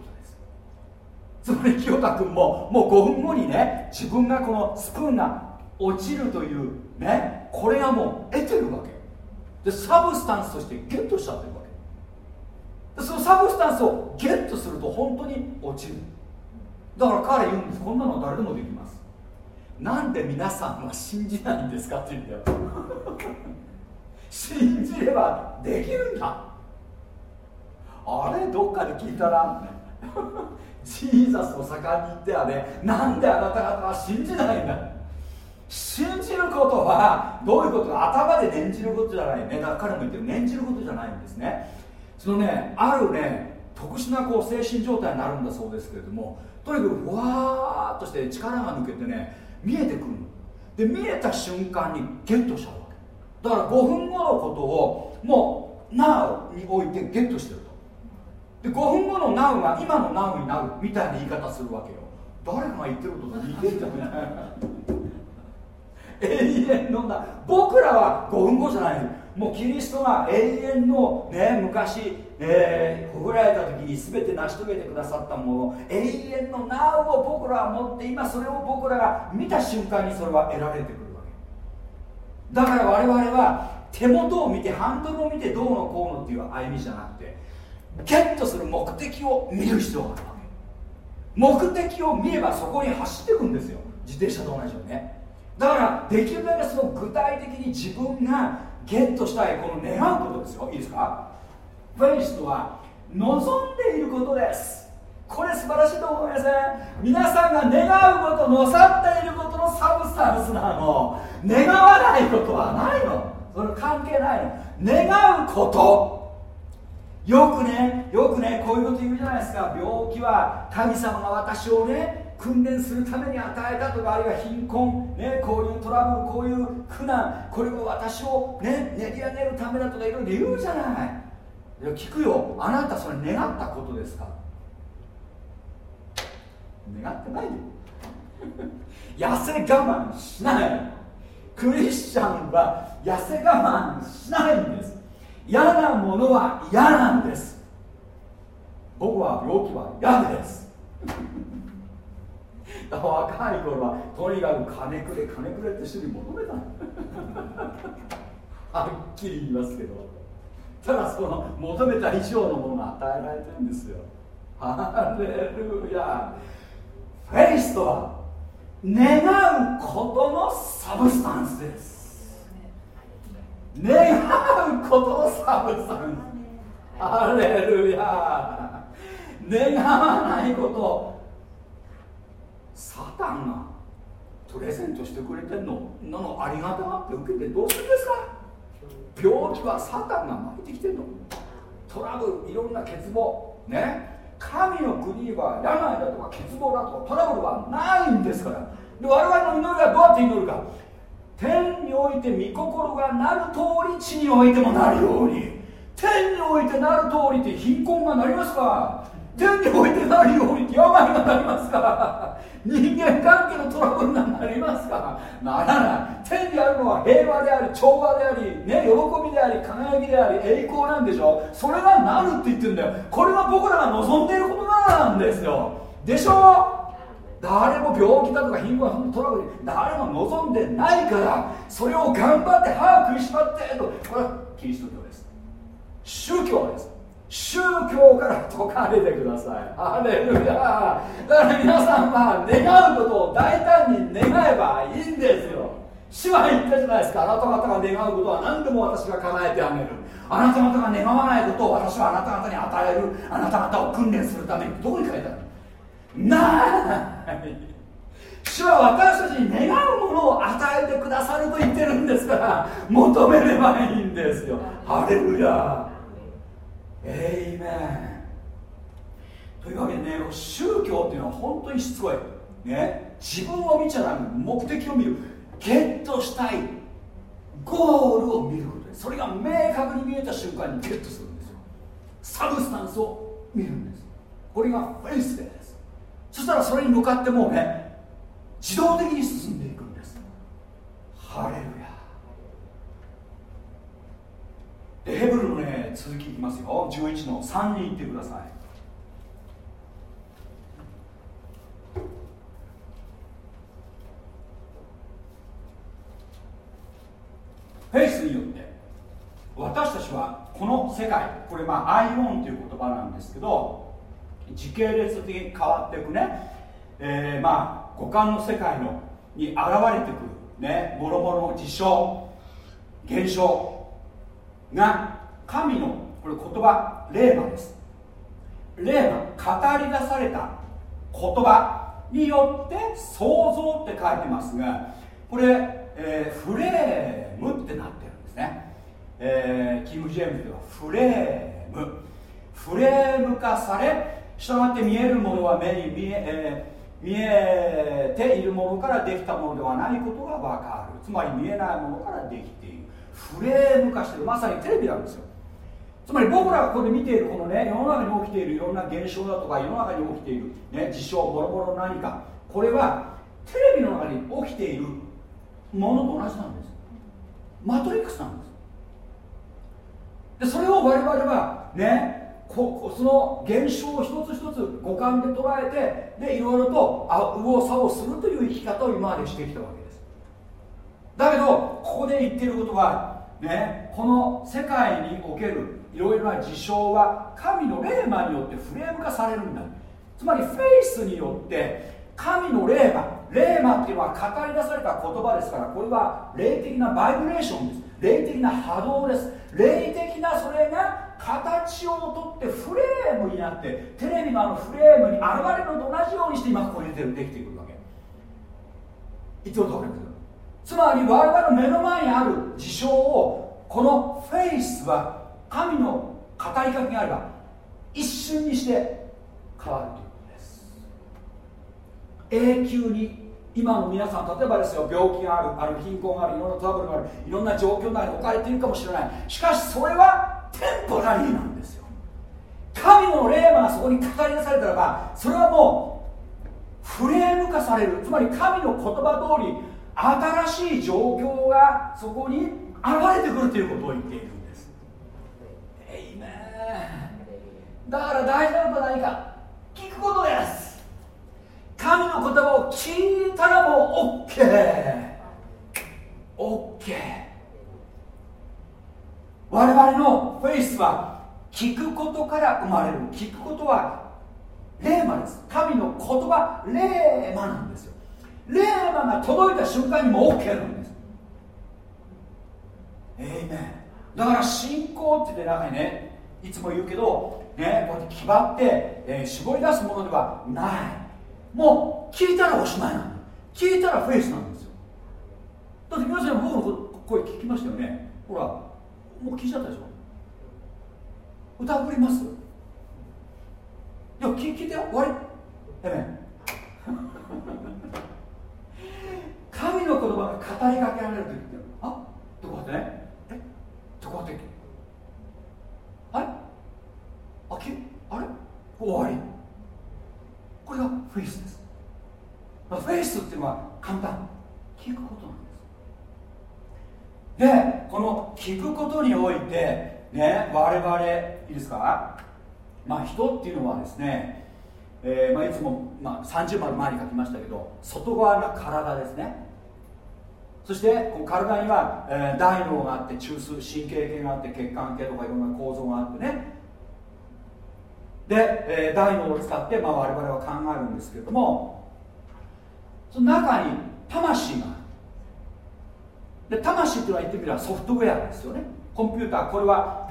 S2: とです。つまり清田君ももう5分後にね自分がこのスプーンが落ちるというねこれがもう得てるわけ。で substance としてゲットしちゃってるわけ。でその substance をゲットすると本当に落ちる。だから彼言うんです。こんなの誰でもできます。なんで皆さんは信じないんですかって言うんだよ信じればできるんだ。あれどっかで聞いたなジーザスを盛んに言ってはねなんであなた方は信じないんだ。信ることはどういうこと？頭で念じることじゃない。ねだから彼も言ってる。念じることじゃないんですね。そのねあるね特殊なこう精神状態になるんだそうですけれどもとにかくふわーっとして力が抜けてね見えてくるの。で見えた瞬間にゲットしちゃうわけ。だから5分後のことをもう Now に置いてゲットしてると。で5分後の Now が今の Now になるみたいな言い方するわけよ。誰かが言ってることと似てるじゃない。永遠のな僕らは5分後じゃない。もうキリストが永遠の、ね、昔、えー、ほぐられた時に全て成し遂げてくださったもの。永遠のなおを僕らは持って今それを僕らが見た瞬間にそれは得られてくるわけ。だから我々は手元を見てハンドルを見てどうのこうのっていう歩みじゃなくてゲットする目的を見る必要があるわけ。目的を見ればそこに走っていくんですよ。自転車と同じようにね。だからできるだけその具体的に自分がゲットしたいこの願うことですよ。いいですか？フェイスとは望んでいることです。これ素晴らしいと思いません？皆さんが願うこと望っていることのサブスタンスなの。願わないことはないの。それ関係ないの。願うこと。よくねよくねこういうこと言うじゃないですか。病気は神様が私をね訓練するために与えたとかあるいは貧困、ね、こういうトラブルこういう苦難これを私を、ね、練り上げるためだとかいろいろ言うじゃない。いや聞くよ。あなたそれ願ったことですか？願ってないよ。痩せ我慢しない。クリスチャンは痩せ我慢しないんです。嫌なものは嫌なんです。僕は病気は嫌です。若い頃はとにかく金くれ金くれって主に求めた はっきり言いますけど。ただその求めた以上のものが与えられてるんですよ。ハレルヤ。フェイスとは願うことのサブスタンスです。願うことのサブスタンス。ハレルヤ。願わないこと。サタンがプレゼントしてくれてんの？なのありがたがって受けてどうするんですか？病気はサタンが巻いてきてんの。トラブルいろんな欠乏。ね？神の国は病だとか欠乏だとかトラブルはないんですから。で我々の祈りはどうやって祈るか？天において御心がなる通り地においてもなるように。天においてなる通りって貧困がなりますか？天に置いてないように病がなりますから。人間関係のトラブルになりますかならない。天にあるのは平和であり調和であり、ね、喜びであり輝きであり栄光なんでしょ。それがなるって言ってるんだよ。これが僕らが望んでいることなんですよ。でしょ。誰も病気だとか貧困トラブル誰も望んでないから。それを頑張って歯食いしばってとこれはキリスト教です。宗教です。宗教から解かれてください。ハレルヤだから皆さんは願うことを大胆に願えばいいんですよ。主は言ったじゃないですか。あなた方が願うことは何でも私が叶えてあげる。あなた方が願わないことを私はあなた方に与える。あなた方を訓練するために。どこに書いてあるない。主は私たちに願うものを与えてくださると言ってるんですから求めればいいんですよ。ハレルヤエイメンというわけでね宗教っていうのは本当にしつこい、ね、自分を見ちゃダメ目的を見る。ゲットしたい。ゴールを見ることでそれが明確に見えた瞬間にゲットするんですよ。サブスタンスを見るんです。これがフェイスです。そしたらそれに向かってもうね自動的に進んでいくんです。ハレルヤでヘブルのね続きいきますよ。11の3に言ってください。フェイスによって私たちはこの世界これまあアイオンという言葉なんですけど時系列的に変わっていくね、えー、まあ五感の世界のに現れてくるねもろもろの事象現象。が神のこれ言葉霊馬です。霊馬語り出された言葉によって創造って書いてますがこれ、えー、フレームってなってるんですね、えー、キム・ジェームズではフレーム。フレーム化されしたがって見えるものは目に見え、見えているものからできたものではないことが分かる。つまり見えないものからできている。フレーム化してるまさにテレビなんですよ。つまり僕らがここで見ているこのね世の中に起きているいろんな現象だとか世の中に起きている、ね、事象もろもろ何かこれはテレビの中に起きているものと同じなんです。マトリックスなんです。でそれを我々はねこその現象を一つ一つ五感で捉えてでいろいろとあ右往左往するという生き方を今までしてきたわけ。ですだけどここで言ってることはねこの世界におけるいろいろな事象は神の霊魔によってフレーム化されるんだ。つまりフェイスによって神の霊魔霊魔っていうのは語り出された言葉ですからこれは霊的なバイブレーションです。霊的な波動です。霊的なそれが形をとってフレームになってテレビのあのフレームに現れるのと同じようにして今ここに出てできてくるわけ。言ってことわかりますつまり我々の目の前にある事象をこのフェイスは神の語りかけがあれば一瞬にして変わるということです。永久に今の皆さん例えばですよ病気があるある貧困があるいろんなトラブルがあるいろんな状況の中に置かれているかもしれない。しかしそれはテンポラリーなんですよ。神の霊魔がそこに語り出されたらばそれはもうフレーム化される。つまり神の言葉通り新しい状況がそこに現れてくるということを言っているんです。だから大事なことは何か聞くことです。神の言葉を聞いたらもう OK OK 我々のフェイスは聞くことから生まれる。聞くことは霊魔です。神の言葉霊魔なんですよ。霊魔が届いた瞬間にも OK なんです。えいめだから信仰って言ってねいつも言うけどね、こうやって決まって、えー、絞り出すものではない。もう聞いたらおしまいなの聞いたらフェイスなんですよ。だって皆さん僕の声聞きましたよね。ほらもう聞いちゃったでしょ。歌振ります。いや聞いて終わり。えめ神言葉が語りかけられると言ってあどこでねえ？どこであれ？あけあれ？終わり？これがフェイスです。まあフェイスっていうのは簡単。聞くことなんです。でこの聞くことにおいてね我々いいですか？まあ人っていうのはですねえーまあ、いつも、まあ、30番前に書きましたけど外側が体ですね。そしてこの体には、えー、大脳があって中枢神経系があって血管系とかいろんな構造があってね。で、えー、大脳を使って、まあ、我々は考えるんですけれどもその中に魂がある。で魂っていうのは言ってみればソフトウェアですよね。コンピューター。これは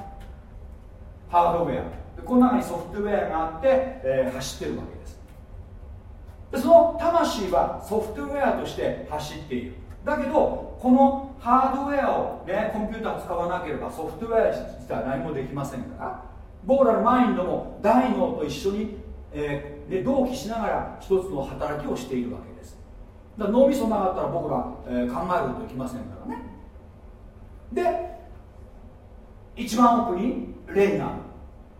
S2: ハードウェア。でこの中にソフトウェアがあって、えー、走ってるわけです。でその魂はソフトウェアとして走っている。だけどこのハードウェアを、ね、コンピューター使わなければソフトウェア自体は何もできませんから僕らのマインドも大脳と一緒に、えー、で同期しながら一つの働きをしているわけです。だから脳みそなかったら僕ら、えー、考えることできませんからね。で一番奥に霊があ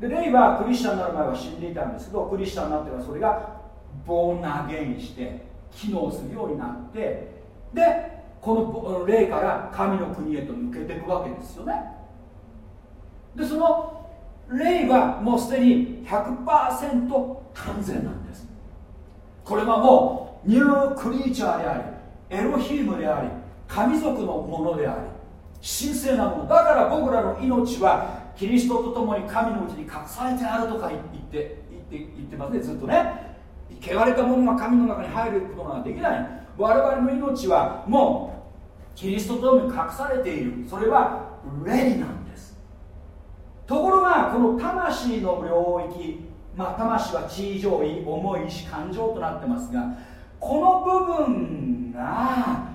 S2: るで霊はクリスチャンになる前は死んでいたんですけどクリスチャンになってからそれがボーナーゲインして機能するようになってでこの霊から神の国へと抜けていくわけですよね。でその霊はもうすでに100%完全なんです。これはもうニュークリーチャーでありエロヒームであり神族のものであり神聖なもの。だから僕らの命はキリストと共に神のうちに隠されてあるとか言って言って言ってますねずっとね。汚れたものが神の中に入ることができない。我々の命はもうキリストと共に隠されている。それは霊なんです。ところがこの魂の領域まあ魂は地位上位重い意志感情となってますがこの部分が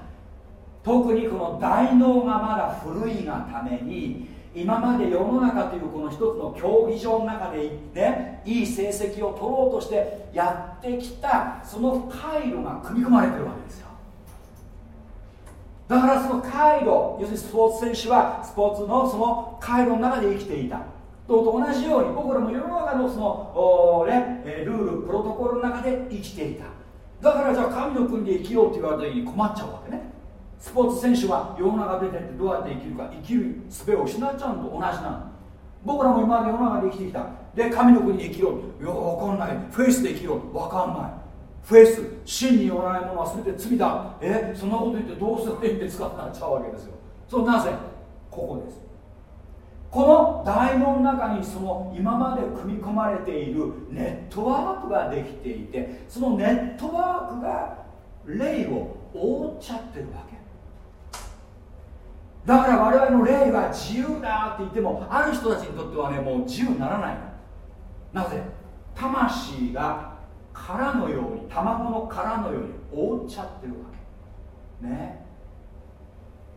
S2: 特にこの大脳がまだ古いがために今まで世の中というこの一つの競技場の中でねいい成績を取ろうとしてやってきたその回路が組み込まれてるわけですよ。だからその回路要するにスポーツ選手はスポーツのその回路の中で生きていた。と同じように僕らも世の中のその、ね、ルールプロトコルの中で生きていた。だからじゃあ神の国で生きようって言われた時に困っちゃうわけね。スポーツ選手は世の中出てってどうやって生きるか生きる術を失っちゃうのと同じなの。僕らも今まで世の中で生きてきた。で神の国で生きようよくわかんない。フェイスで生きようわかんない。フェイス真によらないものは全て罪だ。えそんなこと言ってどうすればいいんですかってなっちゃうわけですよ。そうなぜ？ここです。この大門の中にその今まで組み込まれているネットワークができていてそのネットワークが霊を覆っちゃってるわけ。だから我々の霊は自由だって言ってもある人たちにとってはねもう自由にならないなぜ？魂が殻のように卵の殻のように覆っちゃってるわけ。ね。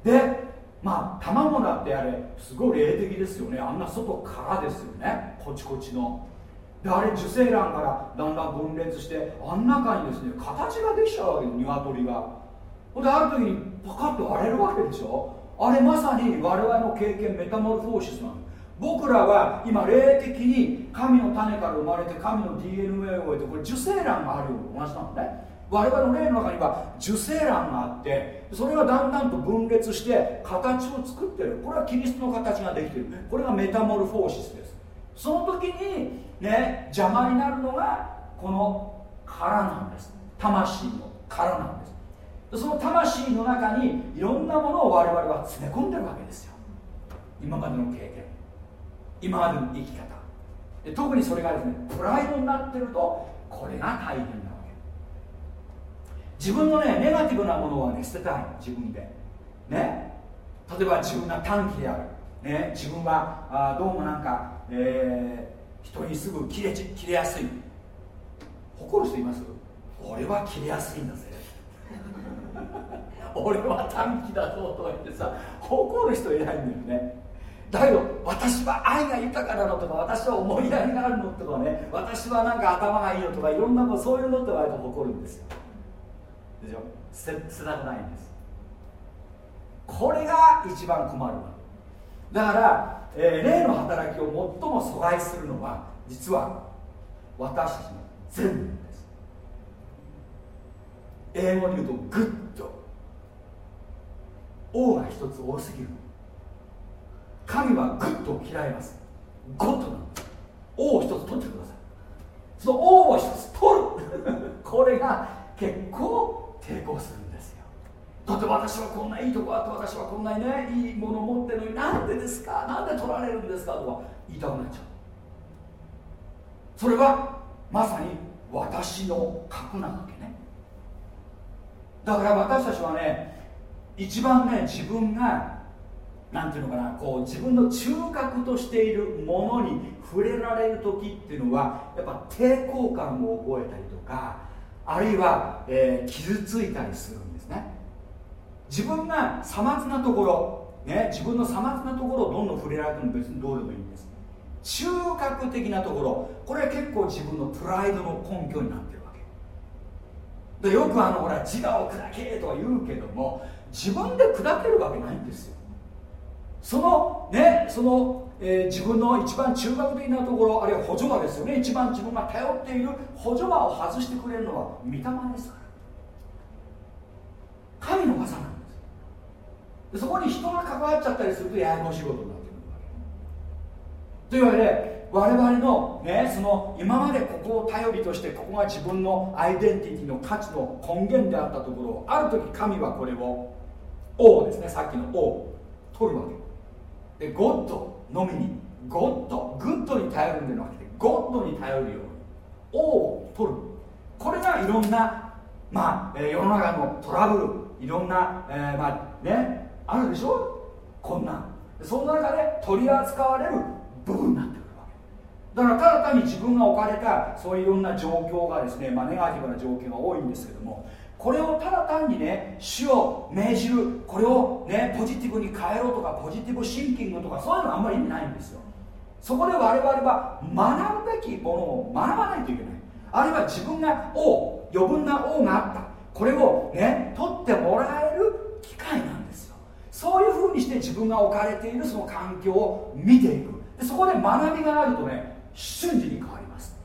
S2: でまあ卵だってあれすごい霊的ですよね。あんな外からですよね。こちこちの。であれ受精卵からだんだん分裂してあん中にですね。形ができちゃうわけです鶏が。ほんである時にパカッと割れるわけでしょ。あれまさに我々の経験メタモルフォーシスなんです僕らは今霊的に神の種から生まれて神の DNA を終えてこれ受精卵があるよう同じなのね。我々の霊の中には受精卵があってそれがだんだんと分裂して形を作ってる。これはキリストの形ができてる。これがメタモルフォーシスです。その時にね邪魔になるのがこの殻なんです。魂の殻なんです。その魂の中にいろんなものを我々は詰め込んでるわけですよ。今までの経験。今までの生き方。で特にそれがですねプライドになってるとこれが大変なわけ。自分のねネガティブなものはね捨てたい。自分で。ね。例えば自分が短気である、ね、自分はあどうもなんか、えー、人にすぐ切れ切れやすい。怒る人います？俺は切れやすいんだぜ。俺は短気だぞと言ってさ怒る人いないんだよね。だけど私は愛が豊かなのとか私は思いやりがあるのとかね私はなんか頭がいいのとかいろんなもそういうのって割と誇るんですよ。でしょ？捨て捨てたくないんです。これが一番困るわ。だから、えー、霊の働きを最も阻害するのは実は私たちの善です。英語で言うとグッド。王が一つ多すぎる。神は good を嫌います。ゴッドな王を一つ取ってください。その王を一つ取る。これが結構抵抗するんですよ。だって私はこんないいとこあって私はこんなにねいいもの持ってるのになんでですか？なんで取られるんですか？とか言いたくなっちゃう。それはまさに私の核なわけね。だから私たちはね一番ね自分がなんていうのかなこう自分の中核としているものに触れられる時っていうのはやっぱ抵抗感を覚えたりとかあるいは、えー、傷ついたりするんですね。自分がさまつなところ、ね、自分のさまつなところをどんどん触れられても別にどうでもいいんです。中核的なところこれは結構自分のプライドの根拠になってるわけ。でよくあのほら自我を砕けとは言うけども自分で砕けるわけないんですよ。そのねその、えー、自分の一番中学的なところあるいは補助場ですよね。一番自分が頼っている補助場を外してくれるのは御霊ですから。神の技なんです。でそこに人が関わっちゃったりするとややこしいことになってくるわけ。というわけで我々のねその今までここを頼りとしてここが自分のアイデンティティの価値の根源であったところをある時神はこれを王ですね。さっきの王取るわけ。でゴッドのみにゴッドグッドに頼るんじゃなくてゴッドに頼るように王を取る。これがいろんなまあ、え、世の中のトラブルいろんな、えー、まあねあるでしょ？こんなその中で取り扱われる部分になってくるわけ。だからただ単に自分が置かれたそういういろんな状況がですね、まあ、ネガティブな状況が多いんですけどもこれをただ単にね主を命じるこれをねポジティブに変えろとかポジティブシンキングとかそういうのはあんまり意味ないんですよ。そこで我々は学ぶべきものを学ばないといけない。あるいは自分が王余分な王があった。これをね取ってもらえる機会なんですよ。そういうふうにして自分が置かれているその環境を見ていく。でそこで学びがあるとね瞬時に変わります。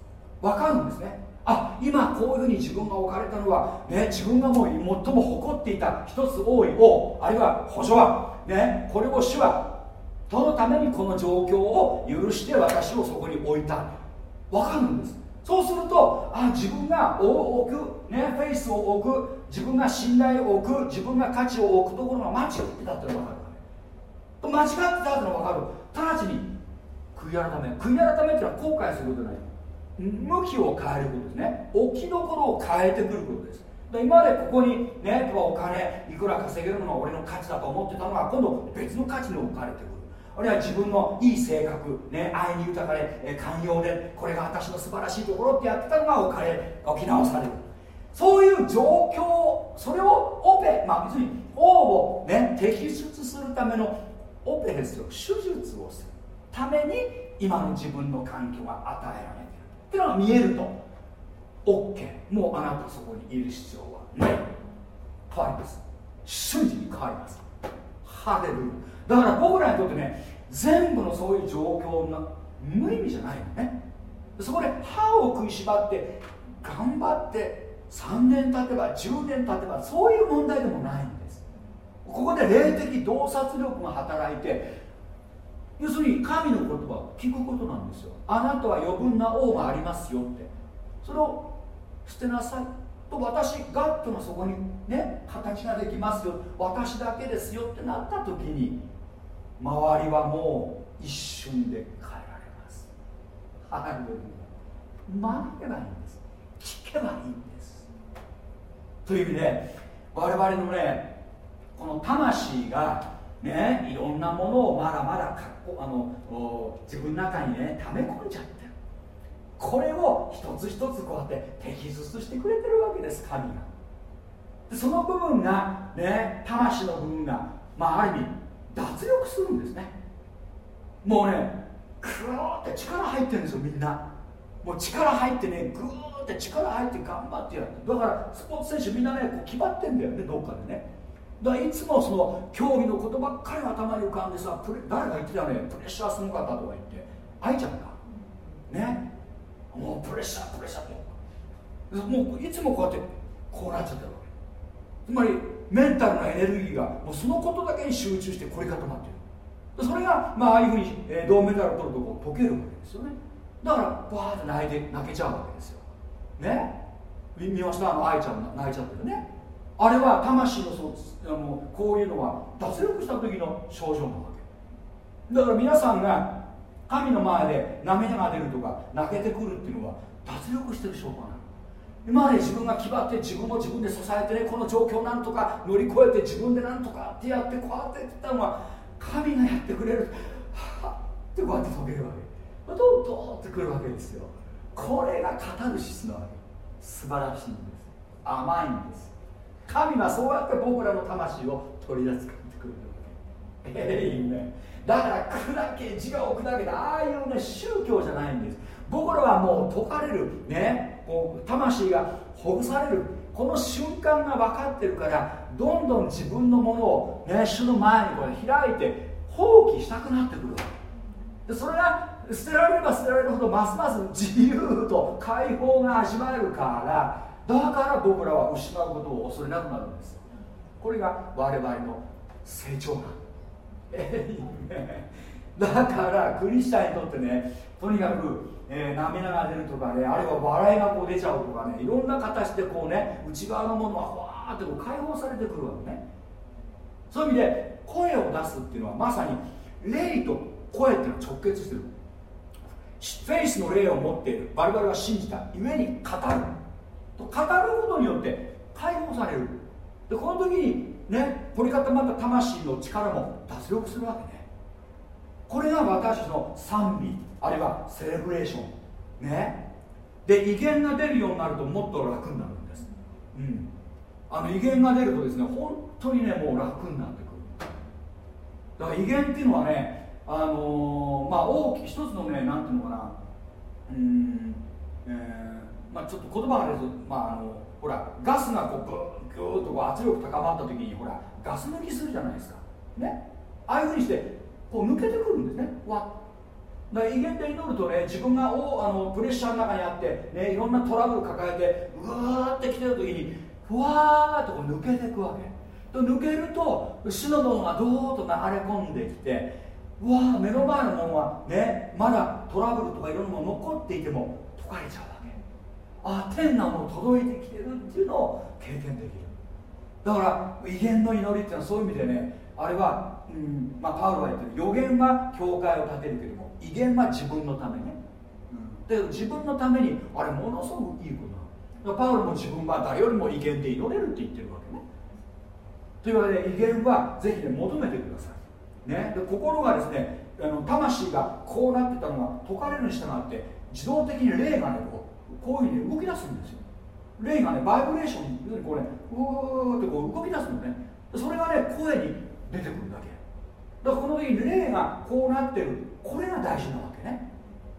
S2: 分かるんですね。あ今こういうふうに自分が置かれたのは、ね、自分がもう最も誇っていた一つ多い王あるいは補助は、ね、これを主はそのためにこの状況を許して私をそこに置いた分か。るんです。そうするとあ自分が置く、ね、フェイスを置く自分が信頼を置く自分が価値を置くところが間違ってたってのが分かる。間違ってたってのが分かる。直ちに悔い改め悔い改めっていうのは後悔することない。向きを変えることですね。置きどころを変えてくることです。今までここにねお金いくら稼げるのが俺の価値だと思ってたのが今度別の価値に置かれてくる。あるいは自分のいい性格、ね、愛に豊かで寛容でこれが私の素晴らしいところってやってたのが置かれ置き直される。そういう状況それをオペまあ別に王をね摘出するためのオペですよ。手術をするために今の自分の環境が与えられる。てのが見えると。OK もうあなたそこにいる必要はない。変わります。瞬時に変わります。ハレルだから僕らにとってね全部のそういう状況な無意味じゃないのね。そこで歯を食いしばって頑張って3年経てば10年経てばそういう問題でもないんです。ここで霊的洞察力が働いて要するに神の言葉を聞くことなんですよ。あなたは余分な王がありますよって。それを捨てなさい。と私ガットのそこにね形ができますよ。私だけですよってなった時に周りはもう一瞬で変えられます。ハレル学べばいいんです。聞けばいいんです。という意味で我々のねこの魂がねいろんなものをまだまだかっこあの自分の中にね溜め込んじゃってる。これを一つ一つこうやって摘出してくれてるわけです神が。でその部分がね魂の部分がまあある意味脱力するんですね。もうねクーって力入ってるんですよみんな。もう力入ってねグーって力入って頑張ってやってだからスポーツ選手みんなねこう決まってんだよねどっかでね。だいつもその競技のことばっかり頭に浮かんでさ誰が言ってたねプレッシャーすごかったとか言って。愛ちゃんかね。もうプレッシャープレッシャー。ってもういつもこうやってこうなっちゃってるわつまりメンタルのエネルギーがもうそのことだけに集中して凝り固まってる。それが、まあ、ああいうふうに、えー、銅メダルを取るとこう溶けるわけですよね。だからバーって泣いて泣けちゃうわけですよ。ね。見ました？あの愛ちゃん泣いちゃってるね。あれは魂のそうあのこういうのは脱力した時の症状なわけ。だから皆さんが神の前で涙が出るとか泣けてくるっていうのは脱力してる証拠なの。今まで自分が気張って自分を自分で支えてねこの状況なんとか乗り越えて自分でなんとかってやってこうやって言ったのは神がやってくれるはってこうやって解けるわけ。どんどんってくるわけですよ。これがカタルシスなわけ。素晴らしいんです。甘いんです。神はそうやって僕らの魂を取り出すってくるわけえいいねだから砕け自我を砕けてああいうね宗教じゃないんです。僕らはもう解かれるねこう魂がほぐされる。この瞬間が分かってるからどんどん自分のものを、ね、主の前にこれ開いて放棄したくなってくるでそれが捨てられれば捨てられるほどますます自由と解放が味わえるからだから僕らは失うことを恐れなくなるんです。これが我々の成長な、だ。からクリスチャンにとってねとにかく、えー、涙が出るとかねあるいは笑いがこう出ちゃうとかねいろんな形でこうね内側のものはふわーってこう解放されてくるわけね。そういう意味で声を出すっていうのはまさに霊と声っていうのは直結してる。フェイスの霊を持っている。我々は信じた。故に語る。と語ることによって解放される。でこの時にね凝り固まった魂の力も脱力するわけね。これが私の賛美あるいはセレブレーション。ね。で威厳が出るようになるともっと楽になるんです。うん。あの威厳が出るとですね本当にねもう楽になってくる。だから威厳っていうのはねあのー、まあ大きい一つのねなんていうのかな。うんえー、まあちょっと言葉がですまああのほらガスがこうグーッとこう圧力高まった時にほらガス抜きするじゃないですかねああいうふうにしてこう抜けてくるんですねわだから威厳で祈るとね自分がおあのプレッシャーの中にあって、ね、いろんなトラブル抱えてうわーって来てる時にふわーっとこう抜けていくわけと抜けると死のものがどーっと流れ込んできてうわー目の前のものはねまだトラブルとかいろんなもの残っていても解かれちゃうわあ天なもの届いてきてるっていうのを経験できる。だから威厳の祈りっていうのはそういう意味でねあれは、うんまあ、パウロが言ってる予言は教会を建てるけども威厳は自分のためね、うん、で自分のためにあれものすごくいいことなパウロも自分は誰よりも威厳で祈れるって言ってるわけね。というわけで威厳はぜひね求めてください、ね、で心がですねあの魂がこうなってたのが解かれるに従って自動的に霊がねこういうふうに動き出すんですよ。霊がねバイブレーションにこうねうーってこう動き出すのね。それがね声に出てくるだけ。だからこの時に霊がこうなってる。これが大事なわけね。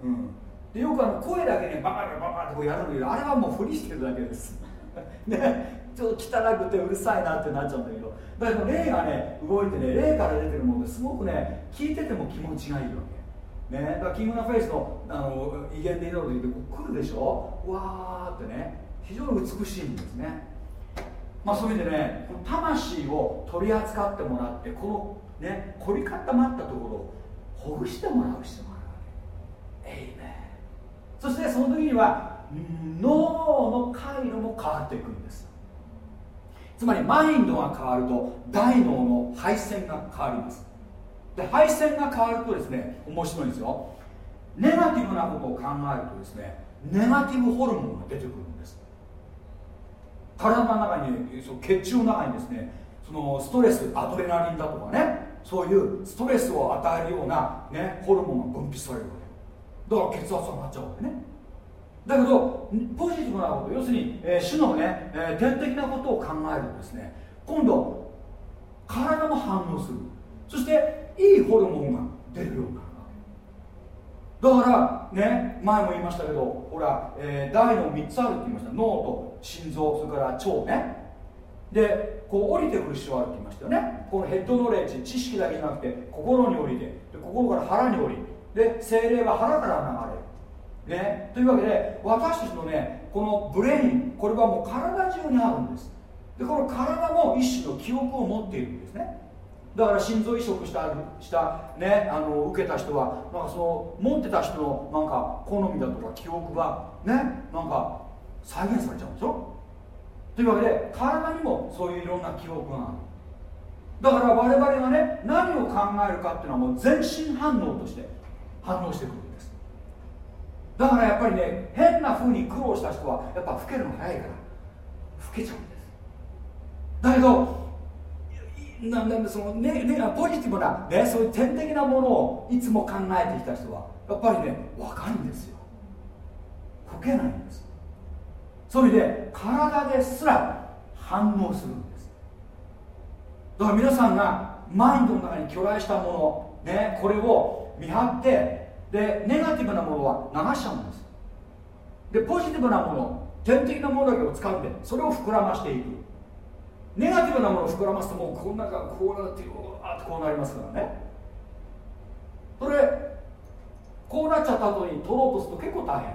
S2: うん。でよくあの声だけねバカバカバカってこうやるんだけどあれはもうふりしてるだけです。ね。ちょっと汚くてうるさいなってなっちゃうんだけど。だけど霊がね動いてね霊から出てるものですごくね聞いてても気持ちがいいわけ。ね。だからキングナフェイスのあの威厳で祈る時って来るでしょ？わーってね。非常に美しいんですね。まあそういう意味でね魂を取り扱ってもらってこのね凝り固まったところをほぐしてもらう必要があるわけ。エイメそしてその時には脳の回路も変わっていくんです。つまりマインドが変わると大脳の配線が変わります。で配線が変わるとですね面白いんですよ。ネガティブなことを考えるとですねネガティブホルモンが出てくるんです。体の中にその血中の中にですねそのストレスアドレナリンだとかねそういうストレスを与えるような、ね、ホルモンが分泌されるわけ。だから血圧が上がっちゃうわけね。だけどポジティブなこと要するに、えー、主のね、えー、天的なことを考えるとですね今度体も反応する。そしていいホルモンが出るようにな。るだからね前も言いましたけどほら、えー、大脳3つあるって言いました。脳と心臓それから腸ね。でこう降りてくる必要あるって言いましたよね。このヘッドノレッジ知識だけじゃなくて心に降りてで心から腹に降りで精霊は腹から流れる。ね。というわけで私たちのねこのブレインこれはもう体中にあるんです。でこの体も一種の記憶を持っているんですね。だから心臓移植したしたねあの受けた人はなんかその持ってた人のなんか好みだとか記憶がねなんか再現されちゃうんでしょ？というわけで体にもそういういろんな記憶がある。だから我々がね何を考えるかっていうのはもう全身反応として反応してくるんです。だからやっぱりね変な風に苦労した人はやっぱ老けるの早いから老けちゃうんです。だけどなんなんそのねねポジティブな、ね、そういう天的なものをいつも考えてきた人はやっぱりね若いんですよ。老けないんですそういう意味で体ですら反応するんです。だから皆さんがマインドの中に巨来したもの、ね、これを見張ってでネガティブなものは流しちゃうんです。でポジティブなもの天的なものだけを使うんでそれを膨らましていく。ネガティブなものを膨らますともうこんながこうなってわってこうなりますからね。それこうなっちゃった後に取ろうとすると結構大変。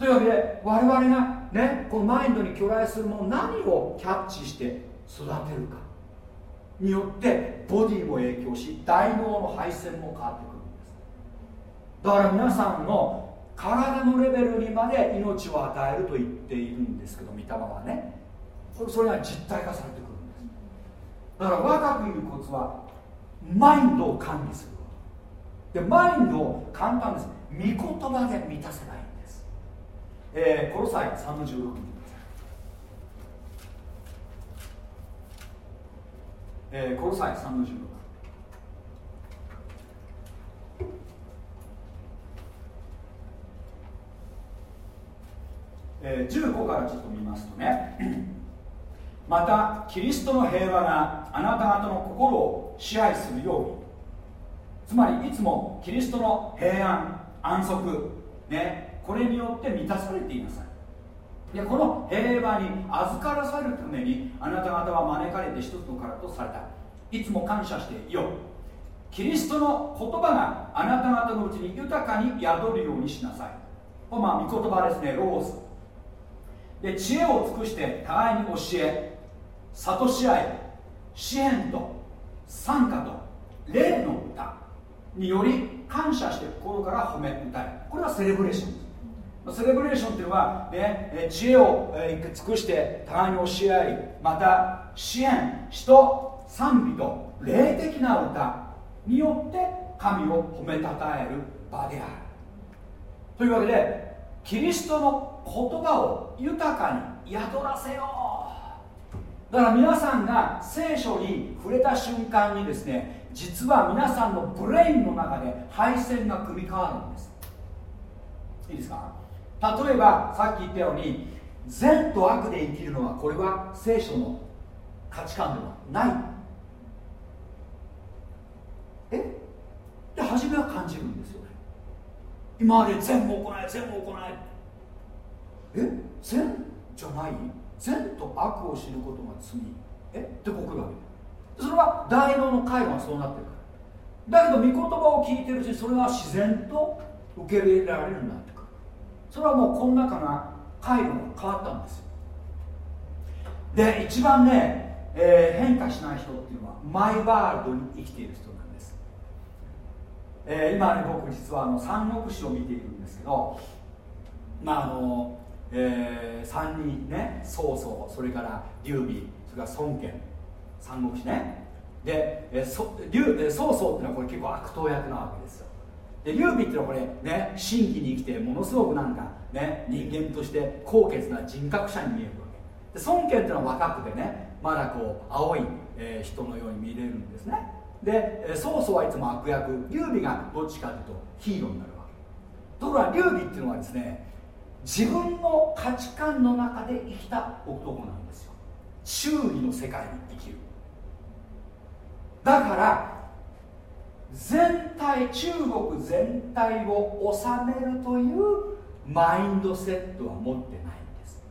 S2: というわけで我々がねこのマインドに巨来するもの何をキャッチして育てるか。によってボディも影響し大脳の配線も変わってくるんです。だから皆さんの体のレベルにまで命を与えると言っているんですけど御霊はね。それが実体化されてくるんです。だから若く言うコツはマインドを管理す。ることでマインドを簡単です。御言葉で満たせないんです、えー、コロサイ3の16見えー、コロサイ3の16えー、15からちょっと見ます。とねまたキリストの平和があなた方の心を支配するように。つまりいつもキリストの平安安息ね。これによって満たされていなさい。でこの平和に預からされるためにあなた方は招かれて一つのからとされた。いつも感謝していよう。キリストの言葉があなた方のうちに豊かに宿るようにしなさい。まあ御言葉ですねロース。で知恵を尽くして互いに教え諭し合い詩篇と賛歌と霊の歌により感謝して心から褒め歌いこれはセレブレーションです。セレブレーションっていうのは、ね、知恵を尽くして互いに教え合いまた支援詩と賛美と霊的な歌によって神を褒めたたえる場である。というわけでキリストの言葉を豊かに宿らせようだから皆さんが聖書に触れた瞬間にですね実は皆さんのブレインの中で配線が組み替わるんです。いいですか？例えばさっき言ったように善と悪で生きるのはこれは聖書の価値観ではない。え？で初めは感じるんですよね。今まで善も行え善も行ええ？善じゃない？善と悪を知ることが罪。え？ってこう来るわけ。それは大脳の回路がそうなってる。からだけど御言葉を聞いてるうちにそれは自然と受け入れられるようになってくる。それはもうこの中が回路が変わったんですよ。で一番ね、えー、変化しない人っていうのはマイワールドに生きている人なんです、えー、今ね僕実はあの三国志を見ているんですけどまああのえー、3人ね曹操それから劉備それから孫権三国志ね。で、えー、そ劉曹操っていうのはこれ結構悪党役なわけですよ。で劉備っていうのはこれね真偽に生きてものすごくなんかね人間として高潔な人格者に見えるわけ。で孫権っていうのは若くてねまだこう青い、えー、人のように見れるんですね。で曹操はいつも悪役。劉備がどっちかというとヒーローになるわけ。ところが劉備っていうのはですね自分の価値観の中で生きた男なんですよ。周囲の世界に生きる。だから全体中国全体を治めるというマインドセットは持ってないんです。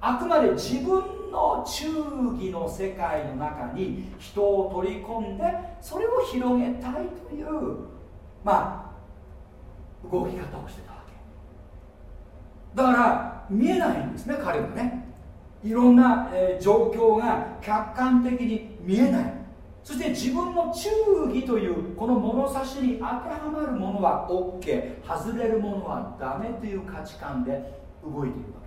S2: あくまで自分の忠義の世界の中に人を取り込んでそれを広げたいというまあ動き方をしてた。だから見えないんですね彼はね。いろんな、えー、状況が客観的に見えない。そして自分の忠義というこの物差しに当てはまるものは OK 外れるものはダメという価値観で動いているわ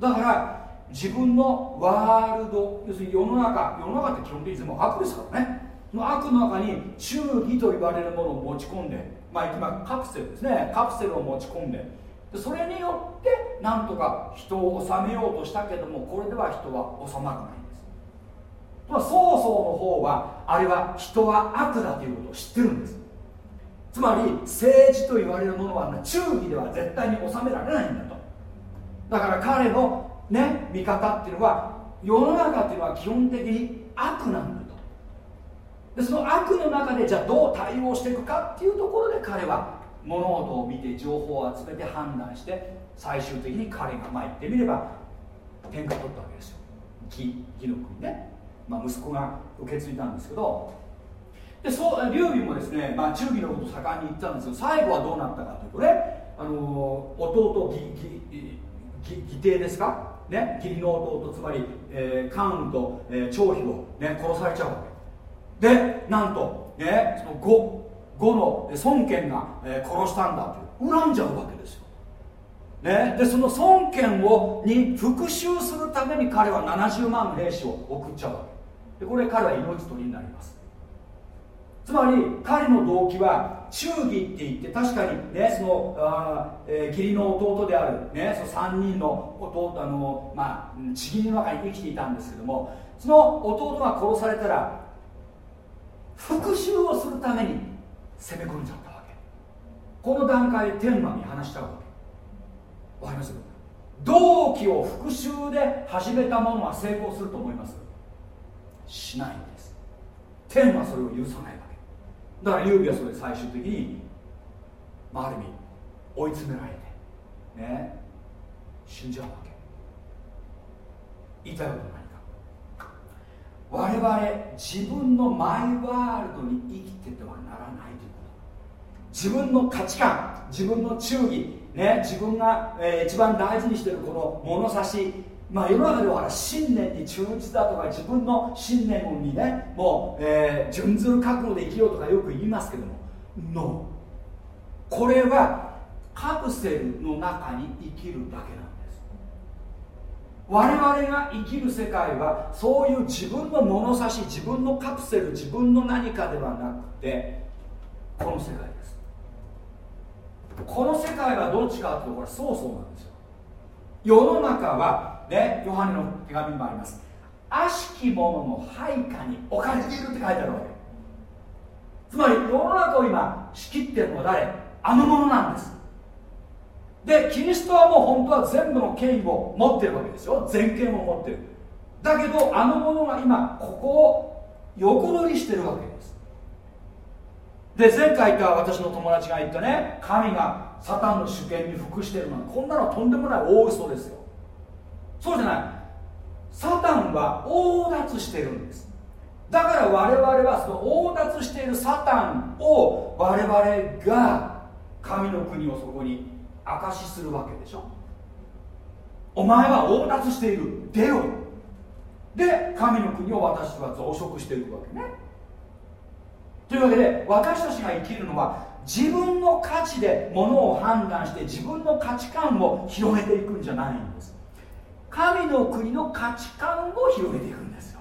S2: け。だから自分のワールド要するに世の中世の中って基本的に全部悪ですからね。の悪の中に忠義と言われるものを持ち込んでまあ今カプセルですね。カプセルを持ち込んでそれによってなんとか人を治めようとしたけどもこれでは人は収まらないんです。ま曹操の方はあれは人は悪だということを知ってるんです。つまり政治と言われるものは忠義では絶対に収められないんだと。だから彼のね見方っていうのは世の中っていうのは基本的に悪なんだと。でその悪の中でじゃあどう対応していくかっていうところで彼は物事を見て情報を集めて判断して最終的に彼がまあ言ってみれば天下取ったわけですよ。義義の国ね、まあ、息子が受け継いだんですけど。でそう劉備もですね、まあ、忠義のこと盛んに言ったんですけど最後はどうなったかというとねあの弟義義弟ですか？ね義理の弟つまり、えー、関羽と、えー、張飛を、ね、殺されちゃうわけ。でなんと、ね、その後の孫権が、殺したんだという。恨んじゃうわけですよ、ね、でその孫権をに復讐するために彼は70万兵士を送っちゃうわけ。でこれ彼は命取りになります。つまり彼の動機は忠義って言って確かにねそのあ、えー、義理の弟である、ね、その3人の弟あのまあ地義の中に生きていたんですけどもその弟が殺されたら復讐をするために攻め込んじゃったわけ。この段階で天馬に話しちゃうわけ。わかります？動機を復讐で始めた者は成功すると思います。しないんです。天はそれを許さないわけ。だから劉備はそれで最終的に、まあ、ある意味追い詰められてね死んじゃうわけ。言いたいことは何か？我々自分のマイワールドに生きてては自分の価値観自分の忠義ね自分が、えー、一番大事にしているこの物差しまあ世の中では信念に忠実だとか自分の信念にねもう、えー、準ずる覚悟で生きようとかよく言いますけども No これはカプセルの中に生きるだけなんです。我々が生きる世界はそういう自分の物差し自分のカプセル自分の何かではなくてこの世界。この世界はどっちかというとこれそうそうなんですよ。世の中はねヨハネの手紙にもあります。悪しき者の配下に置かれているって書いてあるわけ。つまり世の中を今仕切ってるのは誰？あの者なんです。でキリストはもう本当は全部の権威を持ってるわけですよ。全権を持ってる。だけどあの者が今ここを横取りしてるわけです。で前回言った私の友達が言ったね神がサタンの主権に服してるのはこんなのとんでもない大嘘ですよ。そうじゃない。サタンは横奪してるんです。だから我々はその横奪しているサタンを我々が神の国をそこに証しするわけでしょ。お前は横奪している。出よ。で神の国を私は増殖していくわけね。というわけで私たちが生きるのは自分の価値でものを判断して自分の価値観を広げていくんじゃないんです。神の国の価値観を広げていくんですよ。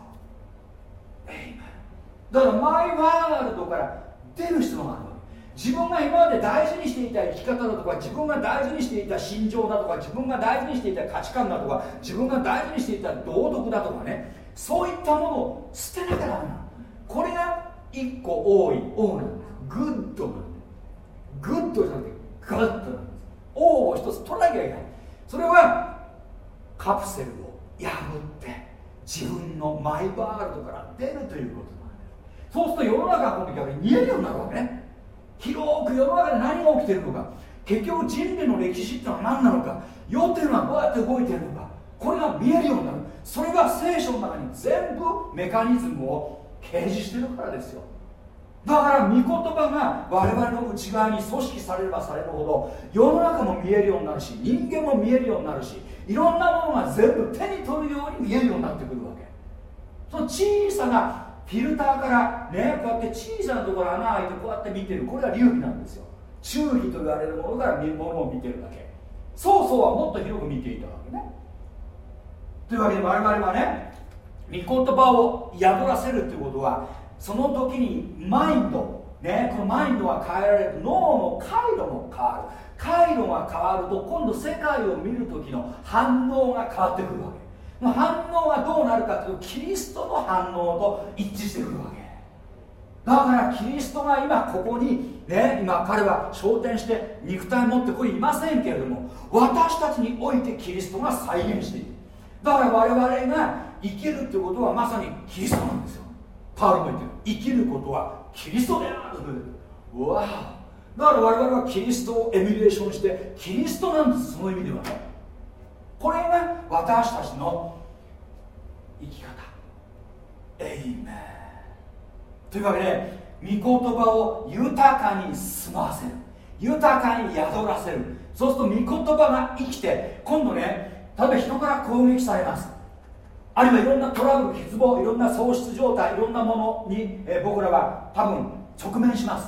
S2: だから my world から出る必要があるわけ。自分が今まで大事にしていた生き方だとか自分が大事にしていた心情だとか自分が大事にしていた価値観だとか自分が大事にしていた道徳だとかね。そういったものを捨てなきゃダメなの。これが一個多い O なんです good なんで good じゃなくて God なんです O を一つ取らなきゃいけないそれはカプセルを破って自分のマイワールドから出るということなんです。そうすると世の中が今度逆に見えるようになるわけね。広く世の中で何が起きているのか結局人類の歴史ってのは何なのか世っていうのはどうやって動いているのかこれが見えるようになる。それは聖書の中に全部メカニズムを掲示してるからですよ。だから御言葉が我々の内側に組織されればされるほど世の中も見えるようになるし人間も見えるようになるしいろんなものが全部手に取るように見えるようになってくるわけ。その小さなフィルターからねこうやって小さなところ穴開いてこうやって見てるこれは流儀なんですよ。周囲と言われるものから見るものを見てるだけ。曹操はもっと広く見ていたわけね。というわけで我々はね御言葉を宿らせるっていうことはその時にマインドねこのマインドが変えられる。脳の回路も変わる。回路が変わると今度世界を見る時の反応が変わってくるわけ。反応がどうなるかというとキリストの反応と一致してくるわけ。だからキリストが今ここにね今彼は昇天して肉体持ってこいませんけれども私たちにおいてキリストが再現している。だから我々が生きるってことはまさにキリストなんですよ。パウロも言ってる。生きることはキリストである。うわだから我々はキリストをエミュレーションしてキリストなんです。その意味ではこれが私たちの生き方。エイメン。というわけで御言葉を豊かに住ませる。豊かに宿らせる。そうすると御言葉が生きて今度ね例えば人から攻撃されます。あるいはいろんなトラブル欠乏いろんな喪失状態いろんなものに、え僕らは多分直面します。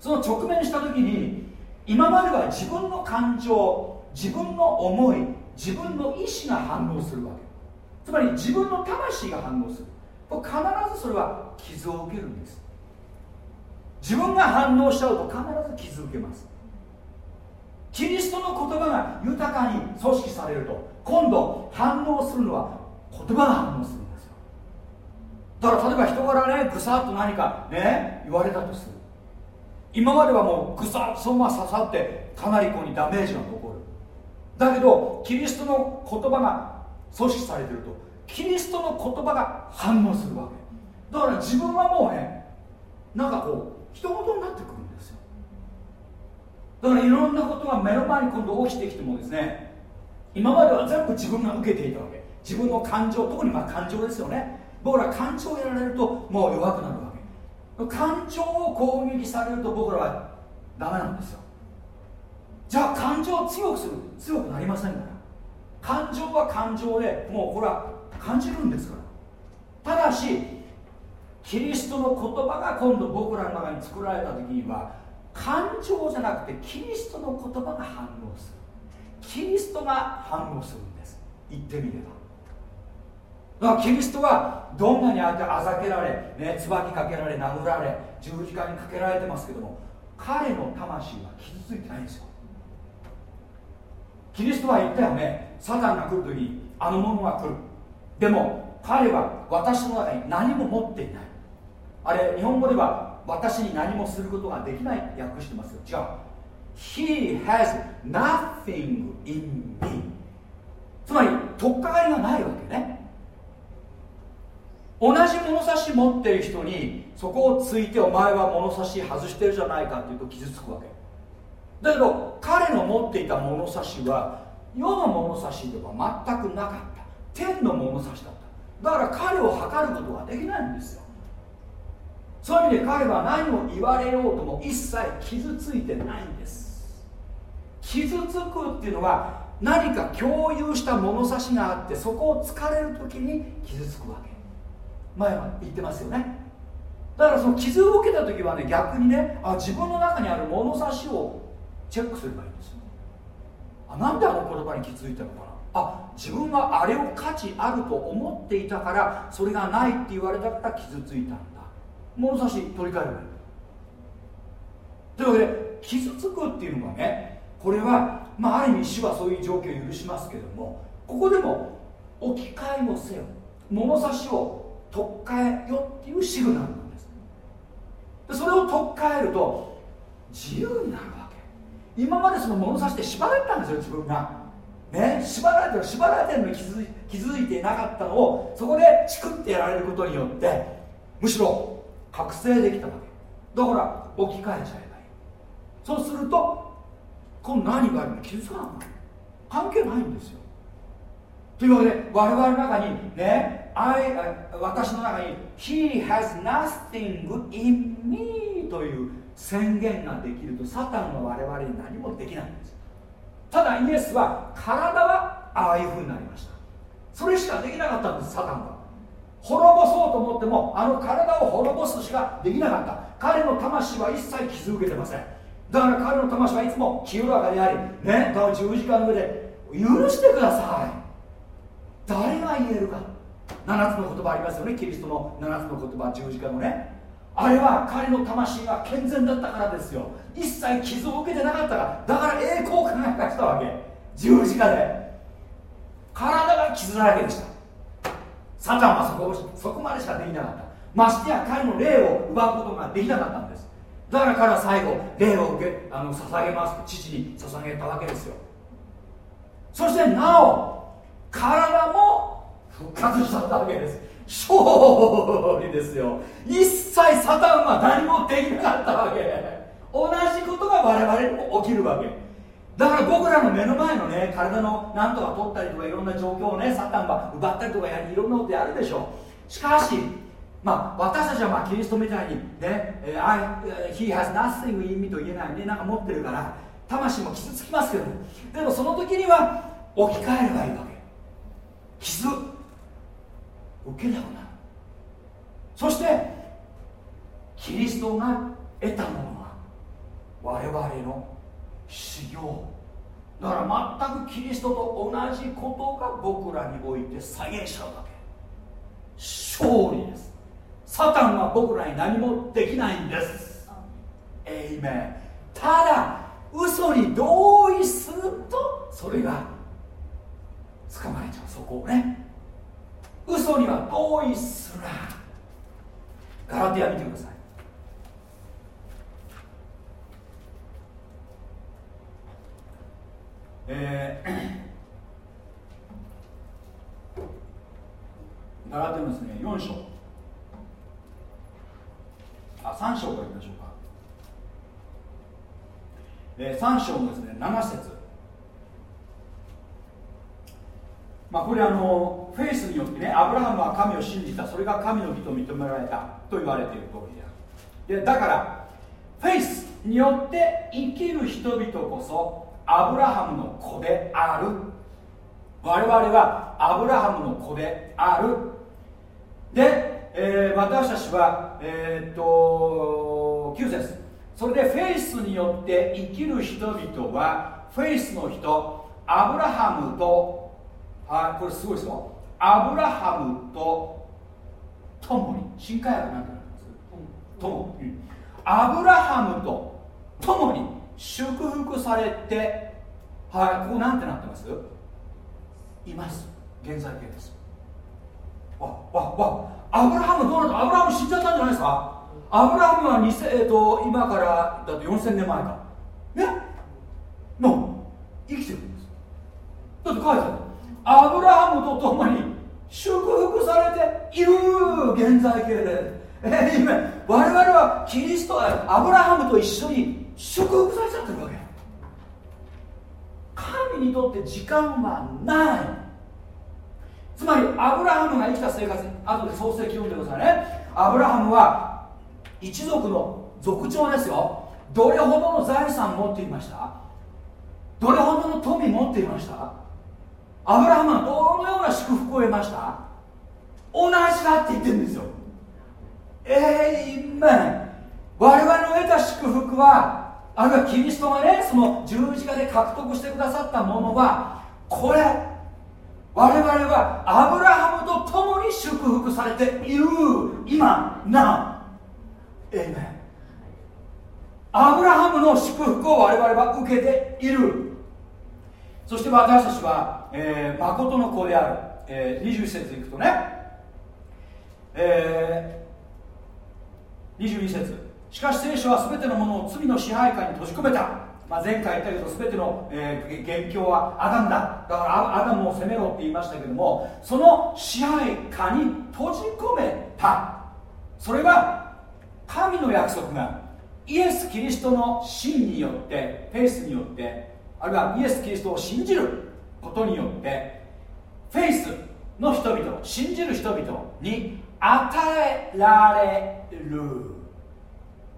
S2: その直面した時に今までは自分の感情自分の思い自分の意思が反応するわけ。つまり自分の魂が反応する。必ずそれは傷を受けるんです。自分が反応しちゃうと必ず傷を受けます。キリストの言葉が豊かに組織されると今度反応するのは言葉が反応するんですよ。だから例えば人からねぐさっと何かね言われたとする。今まではもうぐさっとそのまま刺さってかなりこうにダメージが残る。だけどキリストの言葉が組織されてるとキリストの言葉が反応するわけ。だから自分はもうねなんかこう人事になってくるんですよ。だからいろんなことが目の前に今度起きてきてもですね今までは全部自分が受けていたわけ。自分の感情特にまあ感情ですよね。僕ら感情をやられるともう弱くなるわけ。感情を攻撃されると僕らはダメなんですよ。じゃあ感情を強くする強くなりませんから。感情は感情でもうこれは感じるんですから。ただしキリストの言葉が今度僕らの中に作られた時には感情じゃなくてキリストの言葉が反応する。キリストが反応するんです。言ってみれば。だからキリストはどんなにあってあざけられ、ね、椿かけられ殴られ十字架にかけられてますけども彼の魂は傷ついてないんですよ。キリストは言ったよね。サタンが来る時にあの者が来る。でも彼は私の中に何も持っていない。あれ日本語では私に何もすることができないって訳してますよ。違う。He has nothing in me つまり取っかかりがないわけね。同じ物差し持ってる人にそこをついてお前は物差し外してるじゃないかっていうと傷つくわけ。だけど彼の持っていた物差しは世の物差しでは全くなかった。天の物差しだった。だから彼を測ることができないんですよ。そういう意味で彼は何を言われようとも一切傷ついてないんです。傷つくっていうのは何か共有した物差しがあってそこを突かれる時に傷つくわけ。前は言ってますよね。だからその傷を受けた時はね逆にねあ自分の中にある物差しをチェックすればいいんですよ。あなんであの言葉に気づいたのかな。あ自分があれを価値あると思っていたからそれがないって言われたから傷ついたんだ。物差し取り替えればいいというわけで傷つくっていうのがねこれは、まあ、ある意味死はそういう状況を許しますけどもここでも置き換えをせよ物差しを取っ換えよっていうシグナルなんです。でそれを取っ換えると自由になるわけ。今までその物差しで縛られたんですよ自分が。ね縛られてる縛られてるのに気づ気づいていなかったのをそこでチクってやられることによってむしろ覚醒できたわけ。だから置き換えちゃえばいい。そうすると今度何があるの？気づかない関係ないんですよ。というわけで我々の中にね I, 私の中に He has nothing in me という宣言ができるとサタンは我々に何もできないんです。ただイエスは体はああいうふうになりました。それしかできなかったんですサタンは。滅ぼそうと思ってもあの体を滅ぼすしかできなかった。彼の魂は一切傷受けてません。だから彼の魂はいつも清らかでありねだから十字架の上で許してください。誰が言えるか。7つの言葉ありますよね。キリストの7つの言葉十字架のね。あれは彼の魂が健全だったからですよ。一切傷を受けてなかったから。だから栄光を輝かしたわけ。十字架で。体が傷だらけでした。サタンはそこそこまでしかできなかった。ましてや彼の霊を奪うことができなかったんです。だから彼は最後霊を受けあの捧げます父に捧げたわけですよ。そしてなお体も復活しちゃったわけです。勝利ですよ。一切サタンは何もできなかったわけ。同じことが我々にも起きるわけ。だから僕らの目の前のね体の何とか取ったりとかいろんな状況をねサタンは奪ったりとかやりいろんなことやるでしょ。うしかしまあ、私たちはまあキリストみたいにね、I, He has nothing in me と言えないねなんか持ってるから魂も傷つきますけどでもその時には置き換えればいいわけ。傷。受けなくなる。そしてキリストが得たものは我々の修行。だから全くキリストと同じことが僕らにおいて再現しちゃうわけ。勝利です。サタンは僕らに何もできないんです。エイメンただ嘘に同意するとそれが捕まえちゃう。そこをね。嘘には同意するガラティア見てください。えー、ガラティアのですね4章。あ3章からいきましょうか、えー、3章のですね7節。まあこれあのフェイスによってねアブラハムは神を信じた。それが神の義と認められた。と言われている通りである。でだからフェイスによって生きる人々こそアブラハムの子である。我々はアブラハムの子である。でえー、私たちは、えー、っと9節。それでフェイスによって生きる人々はフェイスの人アブラハムとはいこれすごいですよ。アブラハムと共に新海訳なんてなります共、うん、アブラハムと共に祝福されてはいここなんてなってます？います。現在形です。わわわアブラハムどうなった？アブラハム死んじゃったんじゃないですか？アブラハムは2000、えーと、今からだって4000年前か。ね？の生きてるんです。だって書いてある。アブラハムと共に祝福されている現在形で。え、今我々はキリストアブラハムと一緒に祝福されちゃってるわけ。神にとって時間はない。つまりアブラハムが生きた生活後で創世記読んでくださいね。アブラハムは一族の族長ですよ。どれほどの財産持っていました？どれほどの富持っていました？アブラハムはどのような祝福を得ました？同じだって言ってるんですよ。ええー、我々の得た祝福はあるいはキリストがねその十字架で獲得してくださったものはこれ。我々はアブラハムと共に祝福されている。今なおえいめんアブラハムの祝福を我々は受けている。そして私たちは、えー、誠の子である、えー、21節いくとね、えー、22節。しかし聖書は全てのものを罪の支配下に閉じ込めた。まあ、前回言ったけど全ての、えー、元凶はアダムだ。だからアダムを責めろって言いましたけどもその支配下に閉じ込めた。それは神の約束がイエス・キリストの真によってフェイスによってあるいはイエス・キリストを信じる。ことによってフェイスの人々信じる人々に与えられる。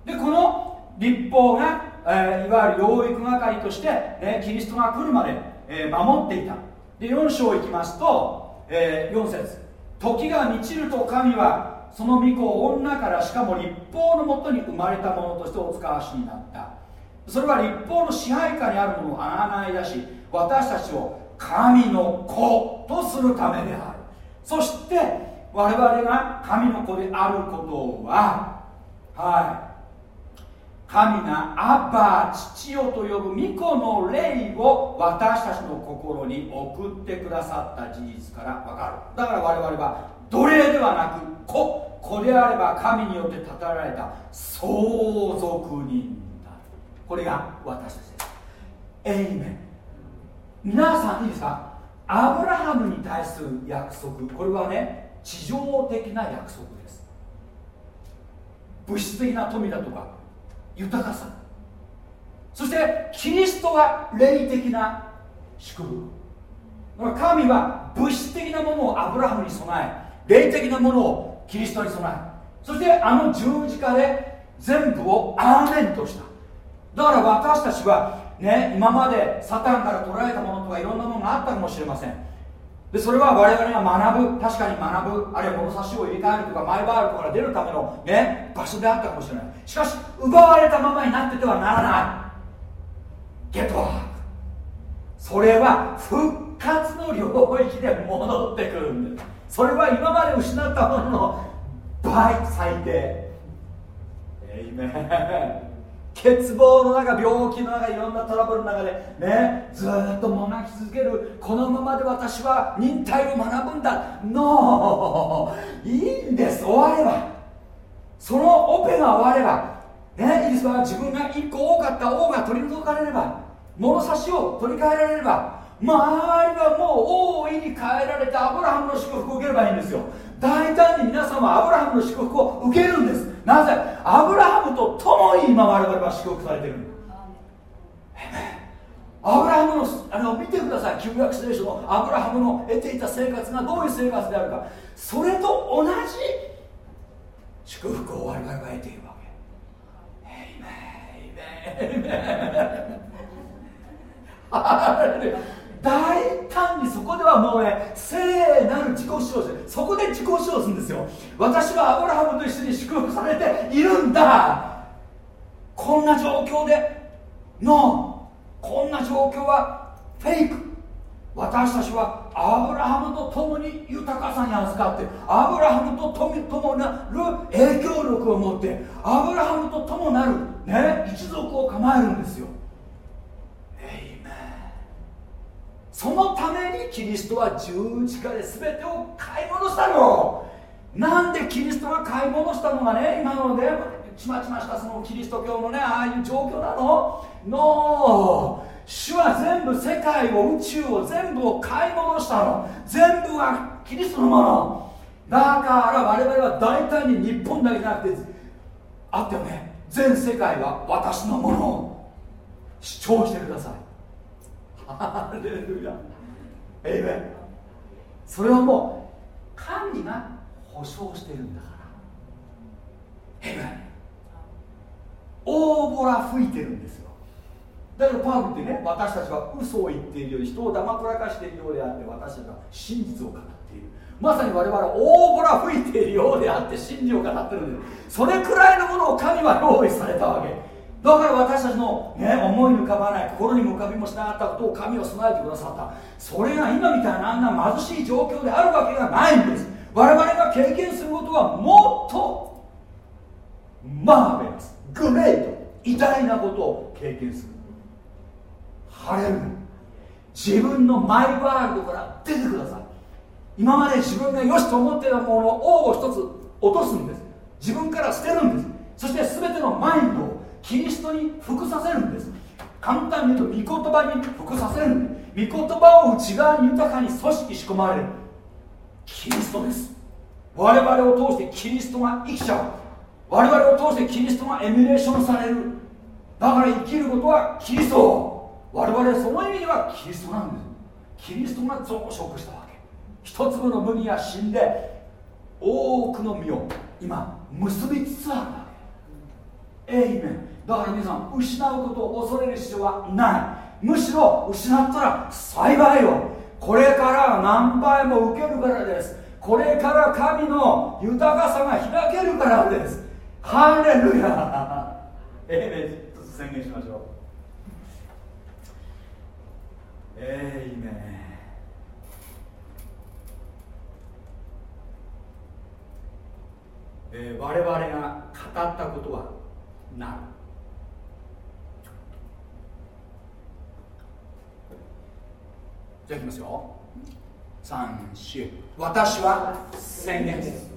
S2: でこの立法がえー、いわゆる養育係として、ね、キリストが来るまで、えー、守っていた。で4章いきますと、えー、4節。時が満ちると神はその御子を女からしかも立法のもとに生まれたものとしてお使わしになった。それは立法の支配下にあるものをあがい出し私たちを神の子とするためであるそして我々が神の子であることははい神がアッバー父よと呼ぶ御子の霊を私たちの心に送ってくださった事実から分かるだから我々は奴隷ではなく子子であれば神によって建てられた相続人だ。これが私たちです。エイメン皆さんいいですか？アブラハムに対する約束。これはね地上的な約束です。物質的な富だとか豊かさ。そしてキリストは霊的な祝福。神は物質的なものをアブラハムに備え霊的なものをキリストに備え。そしてあの十字架で全部をアーメンとした。だから私たちはね今までサタンから捉えたものとかいろんなものがあったかもしれません。でそれは我々が学ぶ確かに学ぶあるいは物差しを入れ替えるとかマイバールとから出るための、ね、場所であったかもしれない。しかし奪われたままになっててはならない。ゲットワーク。それは復活の領域で戻ってくるんですそれは今まで失ったものの倍最低。エイメン欠乏の中病気の中いろんなトラブルの中でねずっともがき続ける。このままで私は忍耐を学ぶんだ。ノーいいんです。終われば。そのオペが終わればねいいですか自分が1個多かった。王が取り除かれれば。物差しを取り替えられれば。周りはもう大いに変えられてアブラハムの祝福を受ければいいんですよ。大胆に皆さんはアブラハムの祝福を受けるんです。なぜ？アブラハムと共に今我々は祝福されてる。アブラハムのあの見てください。旧約聖書のアブラハムの得ていた生活がどういう生活であるか。それと同じ祝福を我々は得ているわけ。エイメンエイメイメン大胆にそこではもうね聖なる自己主張してそこで自己主張するんですよ。私はアブラハムと一緒に祝福されているんだ。こんな状況でのこんな状況はフェイク。私たちはアブラハムと共に豊かさに預かってアブラハムと共なる影響力を持ってアブラハムと共なる、ね、一族を構えるんですよ。そのためにキリストは十字架で全てを買い物したの。なんでキリストが買い物したのがね今のねちまちましたそのキリスト教のねああいう状況なの。ノー主は全部世界を宇宙を全部を買い物したの。全部はキリストのもの。だから我々は大胆に日本だけじゃなくてあったよね。全世界は私のものを主張してください。レルヤエイメンそれはもう神が保証してるんだから。エイメン大ボラ吹いてるんですよ。だからパウルってね私たちは嘘を言っているように人をだまくらかしているようであって私たちは真実を語っている。まさに我々は大ボラ吹いているようであって真理を語ってるんです。それくらいのものを神は用意されたわけ。だから私たちの、ね、思い浮かばない心にも浮かびもしなかったことを神を備えてくださった。それが今みたいなあんな貧しい状況であるわけがないんです。我々が経験することはもっとマーベラスグレート偉大なことを経験するハレル自分のマイワールドから出てください。今まで自分が良しと思っていたものを王を一つ落とすんです。自分から捨てるんです。そして全てのマインドをキリストに服させるんです。簡単に言うと御言葉に服させる。御言葉を内側に豊かに組織仕込まれる。キリストです。我々を通してキリストが生きちゃう。我々を通してキリストがエミュレーションされる。だから生きることはキリスト我々その意味ではキリストなんです。キリストが増殖したわけ。一粒の麦が死んで多くの実を今結びつつあるわけ。エイメンだから皆さん失うことを恐れる必要はない。むしろ失ったら幸いよこれから何倍も受けるからです。これから神の豊かさが開けるからです。ハレルヤ。ええね宣言しましょう。えいめえー、我々が語ったことはなる。じゃあいきますよ。34私は宣言です。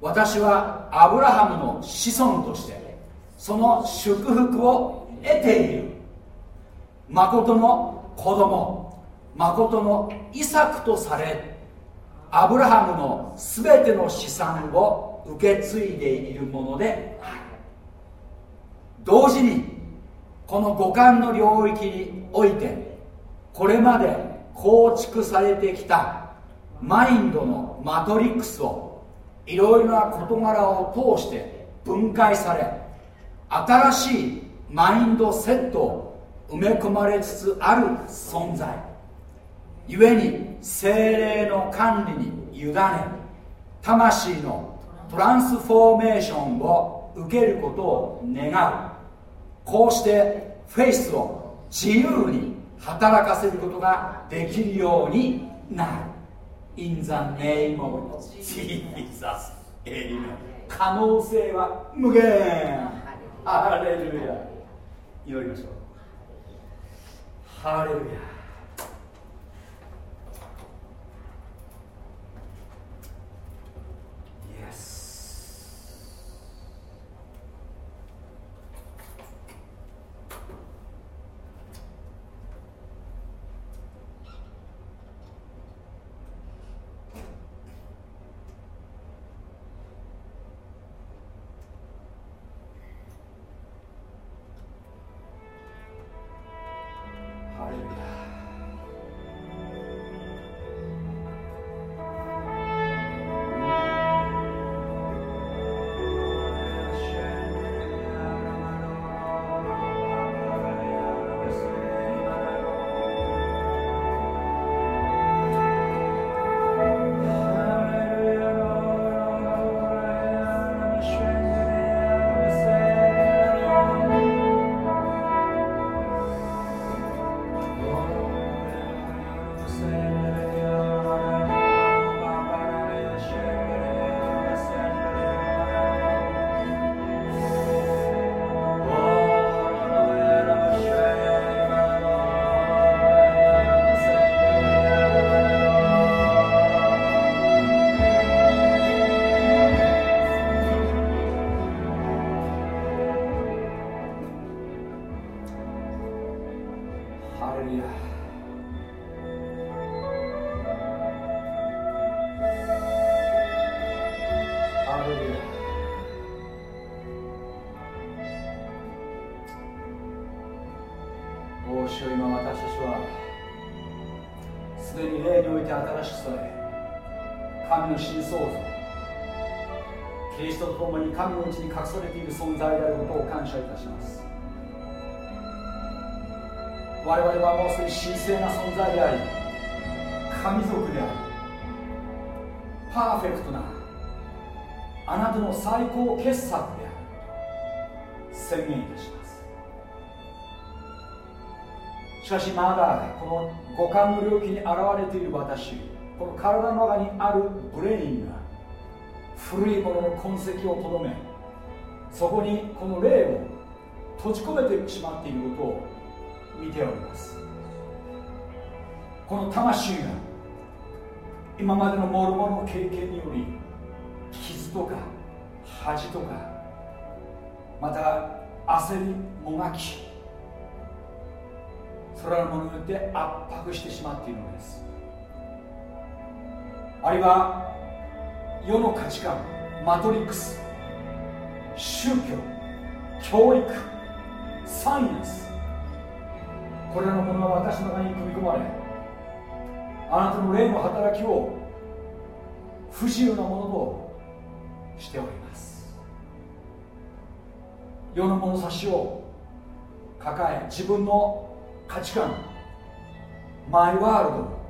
S2: 私はアブラハムの子孫としてその祝福を得ている。誠の子供誠のイサクとされアブラハムの全ての資産を受け継いでいるものである。同時にこの五感の領域においてこれまで構築されてきたマインドのマトリックスをいろいろな事柄を通して分解され新しいマインドセットを埋め込まれつつある存在。故に精霊の管理に委ね魂のトランスフォーメーションを受けることを願う。こうしてフェイスを自由に働かせることができるようになる。In the name of Jesus. 可能性は無限ハレルヤ。祈りましょう。ハレルヤ神聖な存在であり神族でありパーフェクトなあなたの最高傑作である。宣言いたします。しかしまだこの五感の領域に現れている私この体の中にあるブレインが古いものの痕跡をとどめそこにこの霊を閉じ込めてしまっていることを見ております。この魂が今までの諸々の経験により傷とか恥とかまた焦りもがきそれらのものによって圧迫してしまっているのです。あるいは世の価値観マトリックス宗教教育サイエンスこれらのものは私の中に組み込まれあなたの霊の働きを不自由なものとしております。世の物差しを抱え自分の価値観マイワールド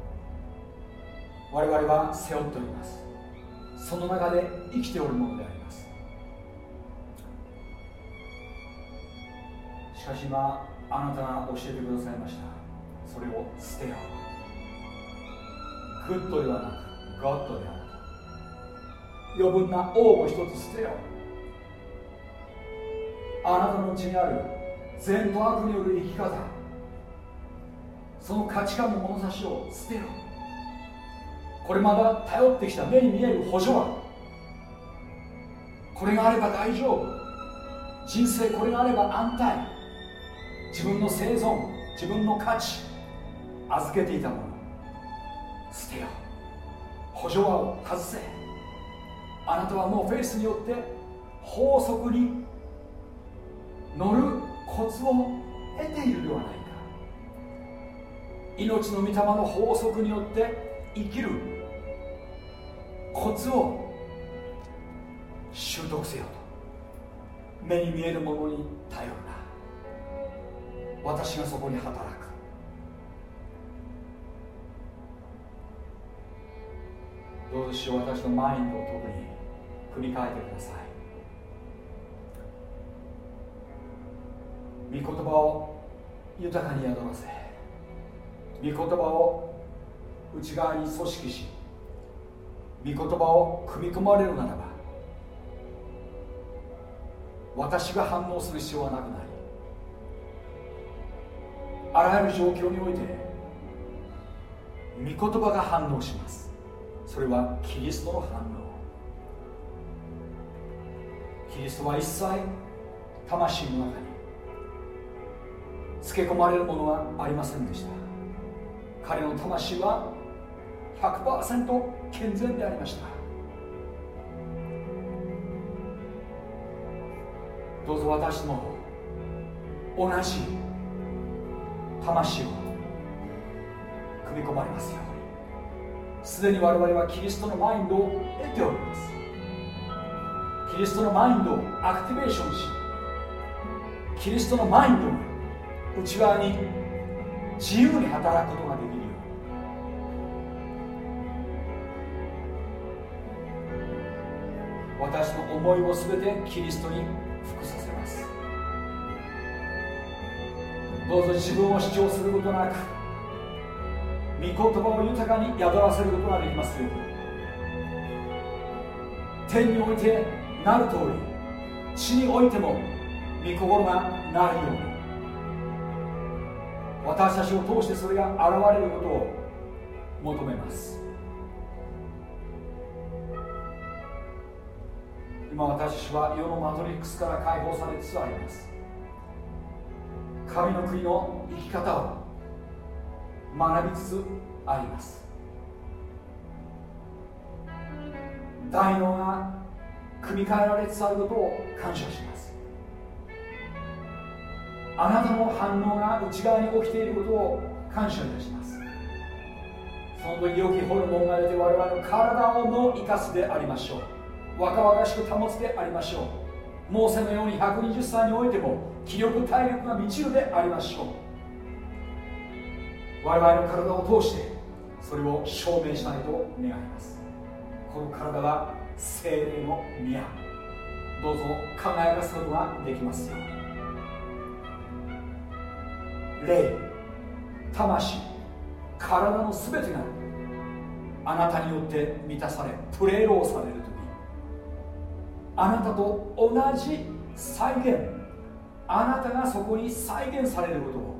S2: 我々は背負っております。その中で生きておるものであります。しかし今あなたが教えてくださいました。それを捨てよう。 good ではなく God である余分な O を一つ捨てよう。あなたのうちにある善と悪による生き方。その価値観の物差しを捨てよこれまだ頼ってきた目に見える補助はこれがあれば大丈夫。人生これがあれば安泰。自分の生存自分の価値預けていたもの。捨てよ補助輪を外せ。あなたはもうフェイスによって法則に乗るコツを得ているではないか。命の御霊の法則によって生きる。コツを習得せよと。目に見えるものに頼るな。私がそこに働く。どうぞしよう私のマインドを特に組み替えてください。御言葉を豊かに宿らせ。御言葉を内側に組織し御言葉を組み込まれるならば私が反応する必要はなくなりあらゆる状況において御言葉が反応します。それはキリストの反応。キリストは一切魂の中につけ込まれるものはありませんでした。彼の魂は100%健全でありました。どうぞ私も同じ魂を組み込まれますように。すでに我々はキリストのマインドを得ております。キリストのマインドをアクティベーションしキリストのマインドが内側に自由に働くことができるように。私の思いを全てキリストに服させどうぞ自分を主張することなく御言葉を豊かに宿らせることができますように。天においてなる通り地においても御心がなるように。私たちを通してそれが現れることを求めます。今私たちは世のマトリックスから解放されつつあります。神の国の生き方を学びつつあります。大脳が組み替えられつつあることを感謝します。あなたの反応が内側に起きていることを感謝いたします。その時良きホルモンが出て我々の体をも生かすでありましょう。若々しく保つでありましょう。モーセのように120歳においても気力体力が満ちるでありましょう。我々の体を通してそれを証明したいと願います。この体は精霊の宮。どうぞ輝かすことができますよ霊魂体の全てがあなたによって満たされプレーローされる。あなたと同じ再現。あなたがそこに再現されることを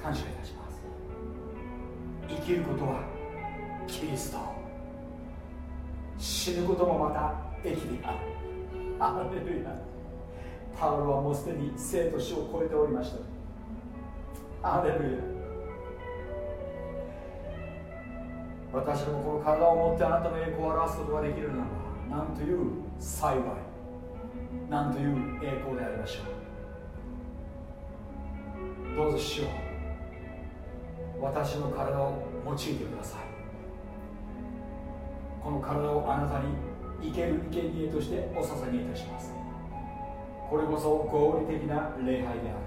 S2: 感謝いたします。生きることはキリスト。死ぬこともまた益である。アレルヤ。パウロはもうすでに生と死を超えておりました。アレルヤ。私もこの体を持ってあなたの栄光を表すことができるならばなんという幸いなんという栄光でありましょう。どうぞしよ私の体を用いてください。この体をあなたに生ける生贄としてお捧げいたします。これこそ合理的な礼拝である。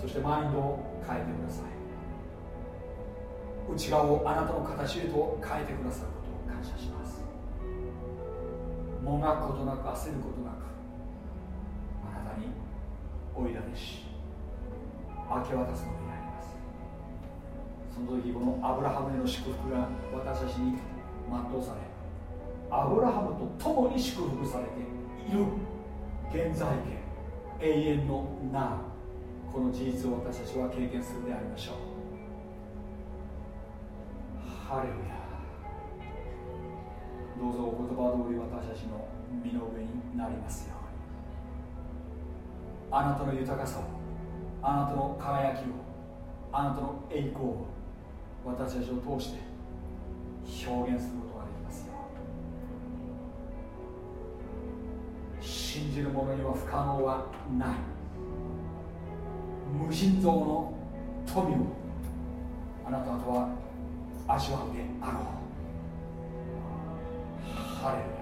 S2: そしてマインドを変えてください。内側をあなたの形へと変えてくださることを感謝しますもがくことなく焦ることなくあなたにおいられし明け渡すのであります。その時このアブラハムへの祝福が私たちに全うされアブラハムと共に祝福されている現在形永遠のなこの事実を私たちは経験するでありましょう。ハレルヤ。どうぞお言葉通り私たちの身の上になりますよ。うにあなたの豊かさをあなたの輝きをあなたの栄光を私たちを通して表現することができますよ信じる者には不可能はない。無尽蔵の富をあなたとは味わうであろうハ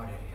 S5: Hallelujah.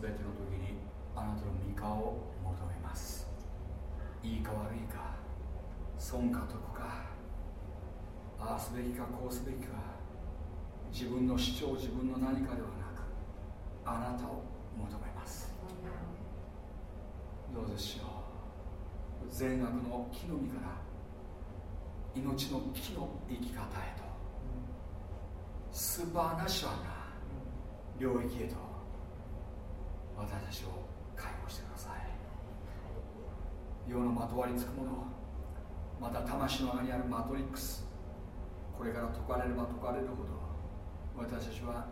S2: 全ての時にあなたの御顔を求めます。いいか悪いか損か得かああすべきかこうすべきか自分の主張自分の何かではなくあなたを求めます。どうでしょう？善悪の木の実から命の木の生き方へとスーパーナショナルな領域へと私たちを解放してください。世のまとわりつくものまた魂の中にあるマトリックスこれから解かれれば解かれるほど私たちは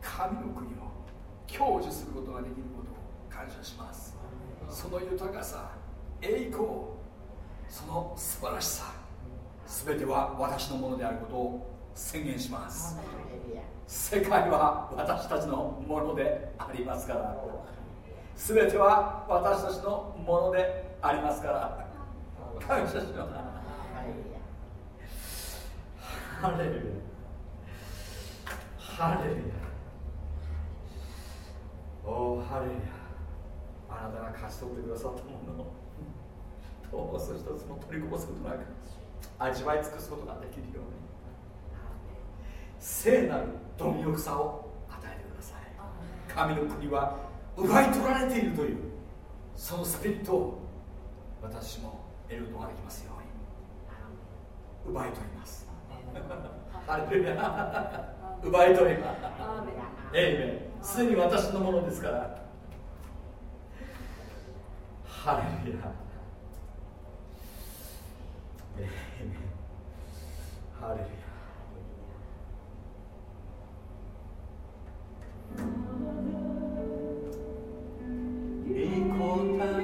S2: 神の国を享受することができることを感謝します。その豊かさ栄光その素晴らしさ全ては私のものであることを宣言します。世界は私たちのものでありますから。全ては私たちのものでありますから。感謝します。ハレルヤ。ハレルヤ。おおハレルヤ。あなたが勝ち取ってくださったものを。どうぞ一つも取りこぼすことなく。味わい尽くすことができるように聖なる貪欲さを与えてください。神の国は奪い取られているというそのスピリットを私も得ることができますように。奪い取ります。奪い取ります。エイメン。すでに私のものですから。ハレルヤ。エイメン。ハレルヤ命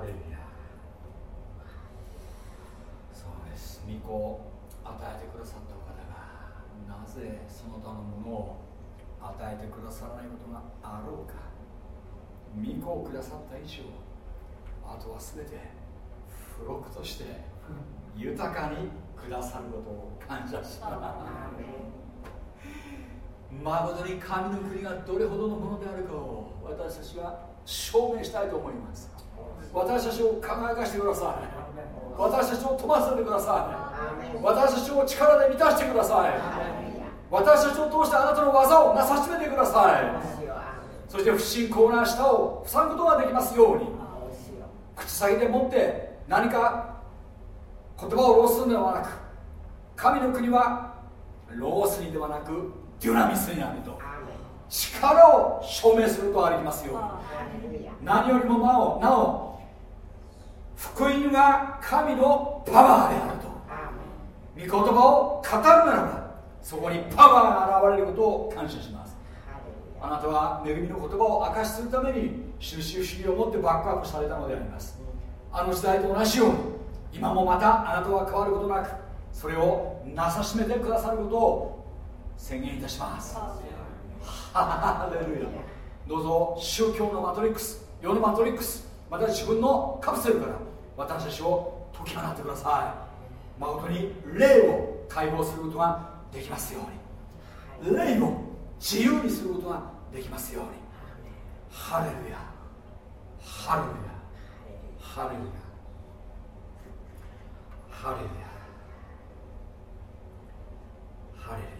S5: ハレルヤ。そ
S2: うです。御子を与えてくださったお方がなぜその他のものを与えてくださらないことがあろうか御子をくださった以上あとは全て付録として豊かにくださることを感謝します誠に神の国がどれほどのものであるかを私たちは証明したいと思います私たちを輝かしてください。私たちを飛ばせてください。私たちを力で満たしてください。私たちを通してあなたの技をなさしめてください。そして不信仰な舌を塞ぐことができますように。口先でもって何か言葉をロースにではなく神の国はロースにではなくデュナミスにあると。力を証明することができますように。何よりもなおなお福音が神のパワーであると。御言葉を語るならばそこにパワーが現れることを感謝します。あなたは恵みの言葉を明かしするために印不思議を持ってバックアップされたのであります。あの時代と同じように今もまたあなたは変わることなくそれをなさしめてくださることを宣言いたします。ハレルヤどうぞ宗教のマトリックス世のマトリックスまた自分のカプセルから私たちを解き放ってください。誠に霊を解放することができますように。霊を自由にすることができますように。ハレルヤ。ハレルヤ。ハレルヤ。ハレルヤ。ハレルヤ。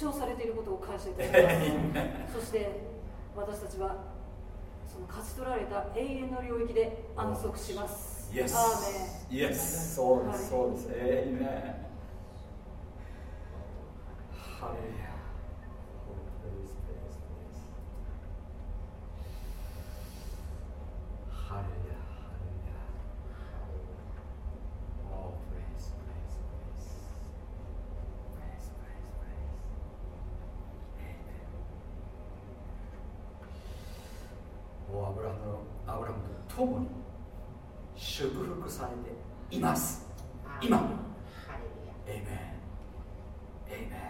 S2: 証されていることを感謝いたします。そして私たちはその勝ち取られた永遠の領域で安息します。イエスイエスそうです。そうです。えいねハレルヤ共に祝福されています。今エイメンエイメン「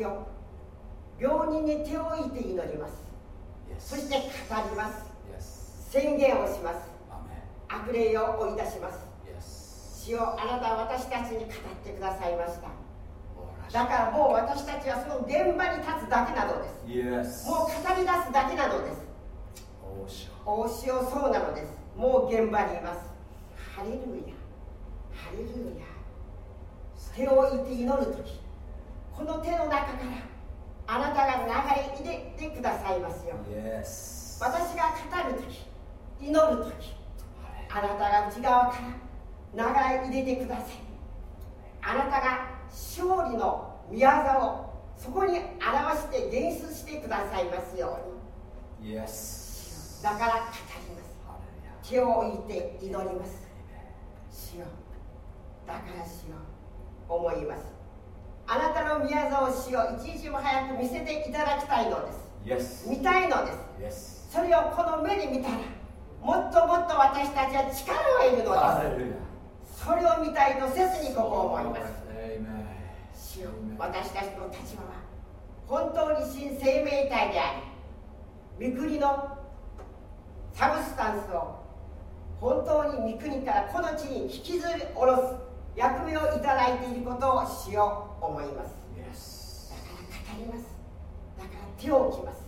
S4: ます病人に手を置
S2: いて祈ります、そして語
S4: りま
S2: す、
S4: 宣言をします。悪霊を追い出します。主よあなたは
S2: 私たちに語ってくださいました。だからもう私たちはその現場に立つだけなのです、
S6: もう語り出すだけなのです。お塩そうなのです。もう現場にいます。ハレルヤ。ハレルヤ。
S2: 手を置
S4: いて祈る時。この手の中からあなたが流れ入れてくだ
S6: さ
S4: いますよ、私が語る時祈る時あなたが内側から流
S6: れ入れてください。
S4: あなたが勝利の御業をそこに表して演出してください
S6: ますように、yes. だから語ります。
S4: 手を置いて祈ります。しようだからしよう思います。あなたの宮沢をしよう一日も早く見せていただきたいのです
S2: Yes.
S4: 見たいのです
S2: Yes.
S4: それをこの目で見たらもっともっと私たちは力を得るのです.それを見たいと切にここ思います.主よ私たちの立場は本当に新生命体であり御国のサブスタンスを本当に御国からこの地に引きずり下ろす役目をいただいていることをしよう思います.だから語りますだから手を置きます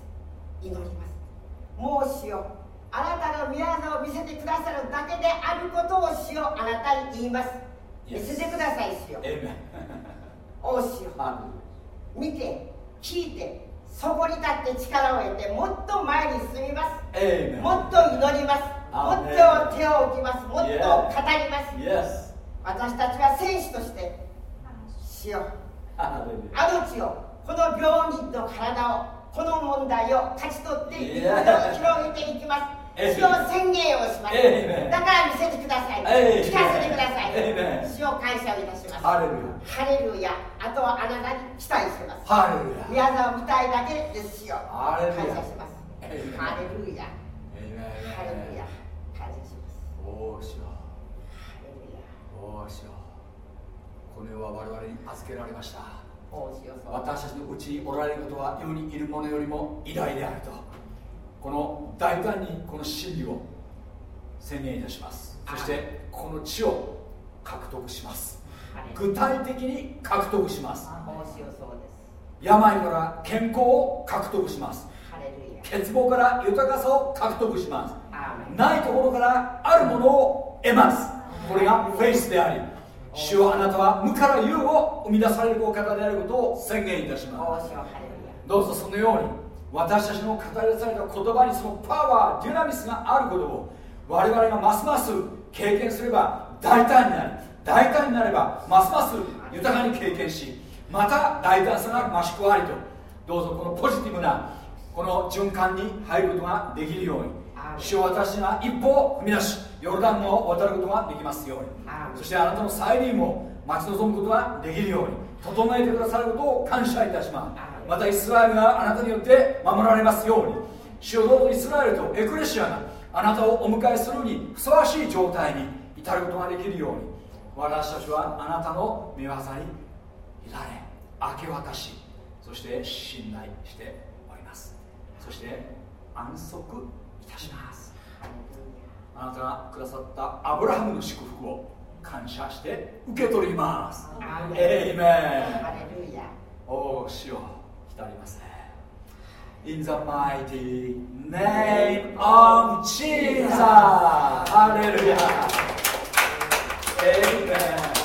S4: 祈りますもうしようあなたの宮沢を見せてくださるだけであることをしようあなたに言います見.せてくださいしよう. おうしよう.見て聞いてそこに立って力を得てもっと前に進みます.もっと祈りますもっ.と手を置きますもっと語ります.私たちは戦士としてしよう
S2: Hallelujah.
S4: あの地をこの病人の体をこの問題を勝ち取っていくのを
S2: Yeah.
S4: 広げていきます
S2: ええ
S4: 主を宣言をします.だから見せてください.聞かせてください.主を感謝をいたします.ハレルヤあとはあなたに期待してます.宮沢を見たいだけですよ
S2: ハレルヤ
S4: 感謝します.ハレルヤ.ハレルヤ感謝します
S2: おーしよこの世は我々に預けられました。私たちのうちにおられることは世にいるものよりも偉大であると。この大胆にこの真理を宣言いたします。そしてこの地を獲得します。具体的に獲得します。病から健康を獲得します。欠乏から豊かさを獲得します。ないところからあるものを得ますこれがフェイスであり主よあなたは無から有を生み出されるお方であることを宣言いたし
S4: お
S2: ますどうぞそのように私たちの語り出された言葉にそのパワーデュナミスがあることを我々がますます経験すれば大胆になり大胆になればますます豊かに経験しまた大胆さが増し加わりとどうぞこのポジティブなこの循環に入ることができるように主を私が一歩を踏み出しヨルダン川を渡ることができますように。そしてあなたの再臨を待ち望むことができるように整えてくださることを感謝いたします。またイスラエルがあなたによって守られますように。主をどうぞイスラエルとエクレシアがあなたをお迎えするにふさわしい状態に至ることができるように。私たちはあなたの御業にいられ明け渡しそして信頼しております。そして安息いたします。あなたがくださったアブラハムの祝福を感謝して受け取ります。エイメン。おお死を浸りますね In the mighty name of Jesus! ハレルヤ。Amen!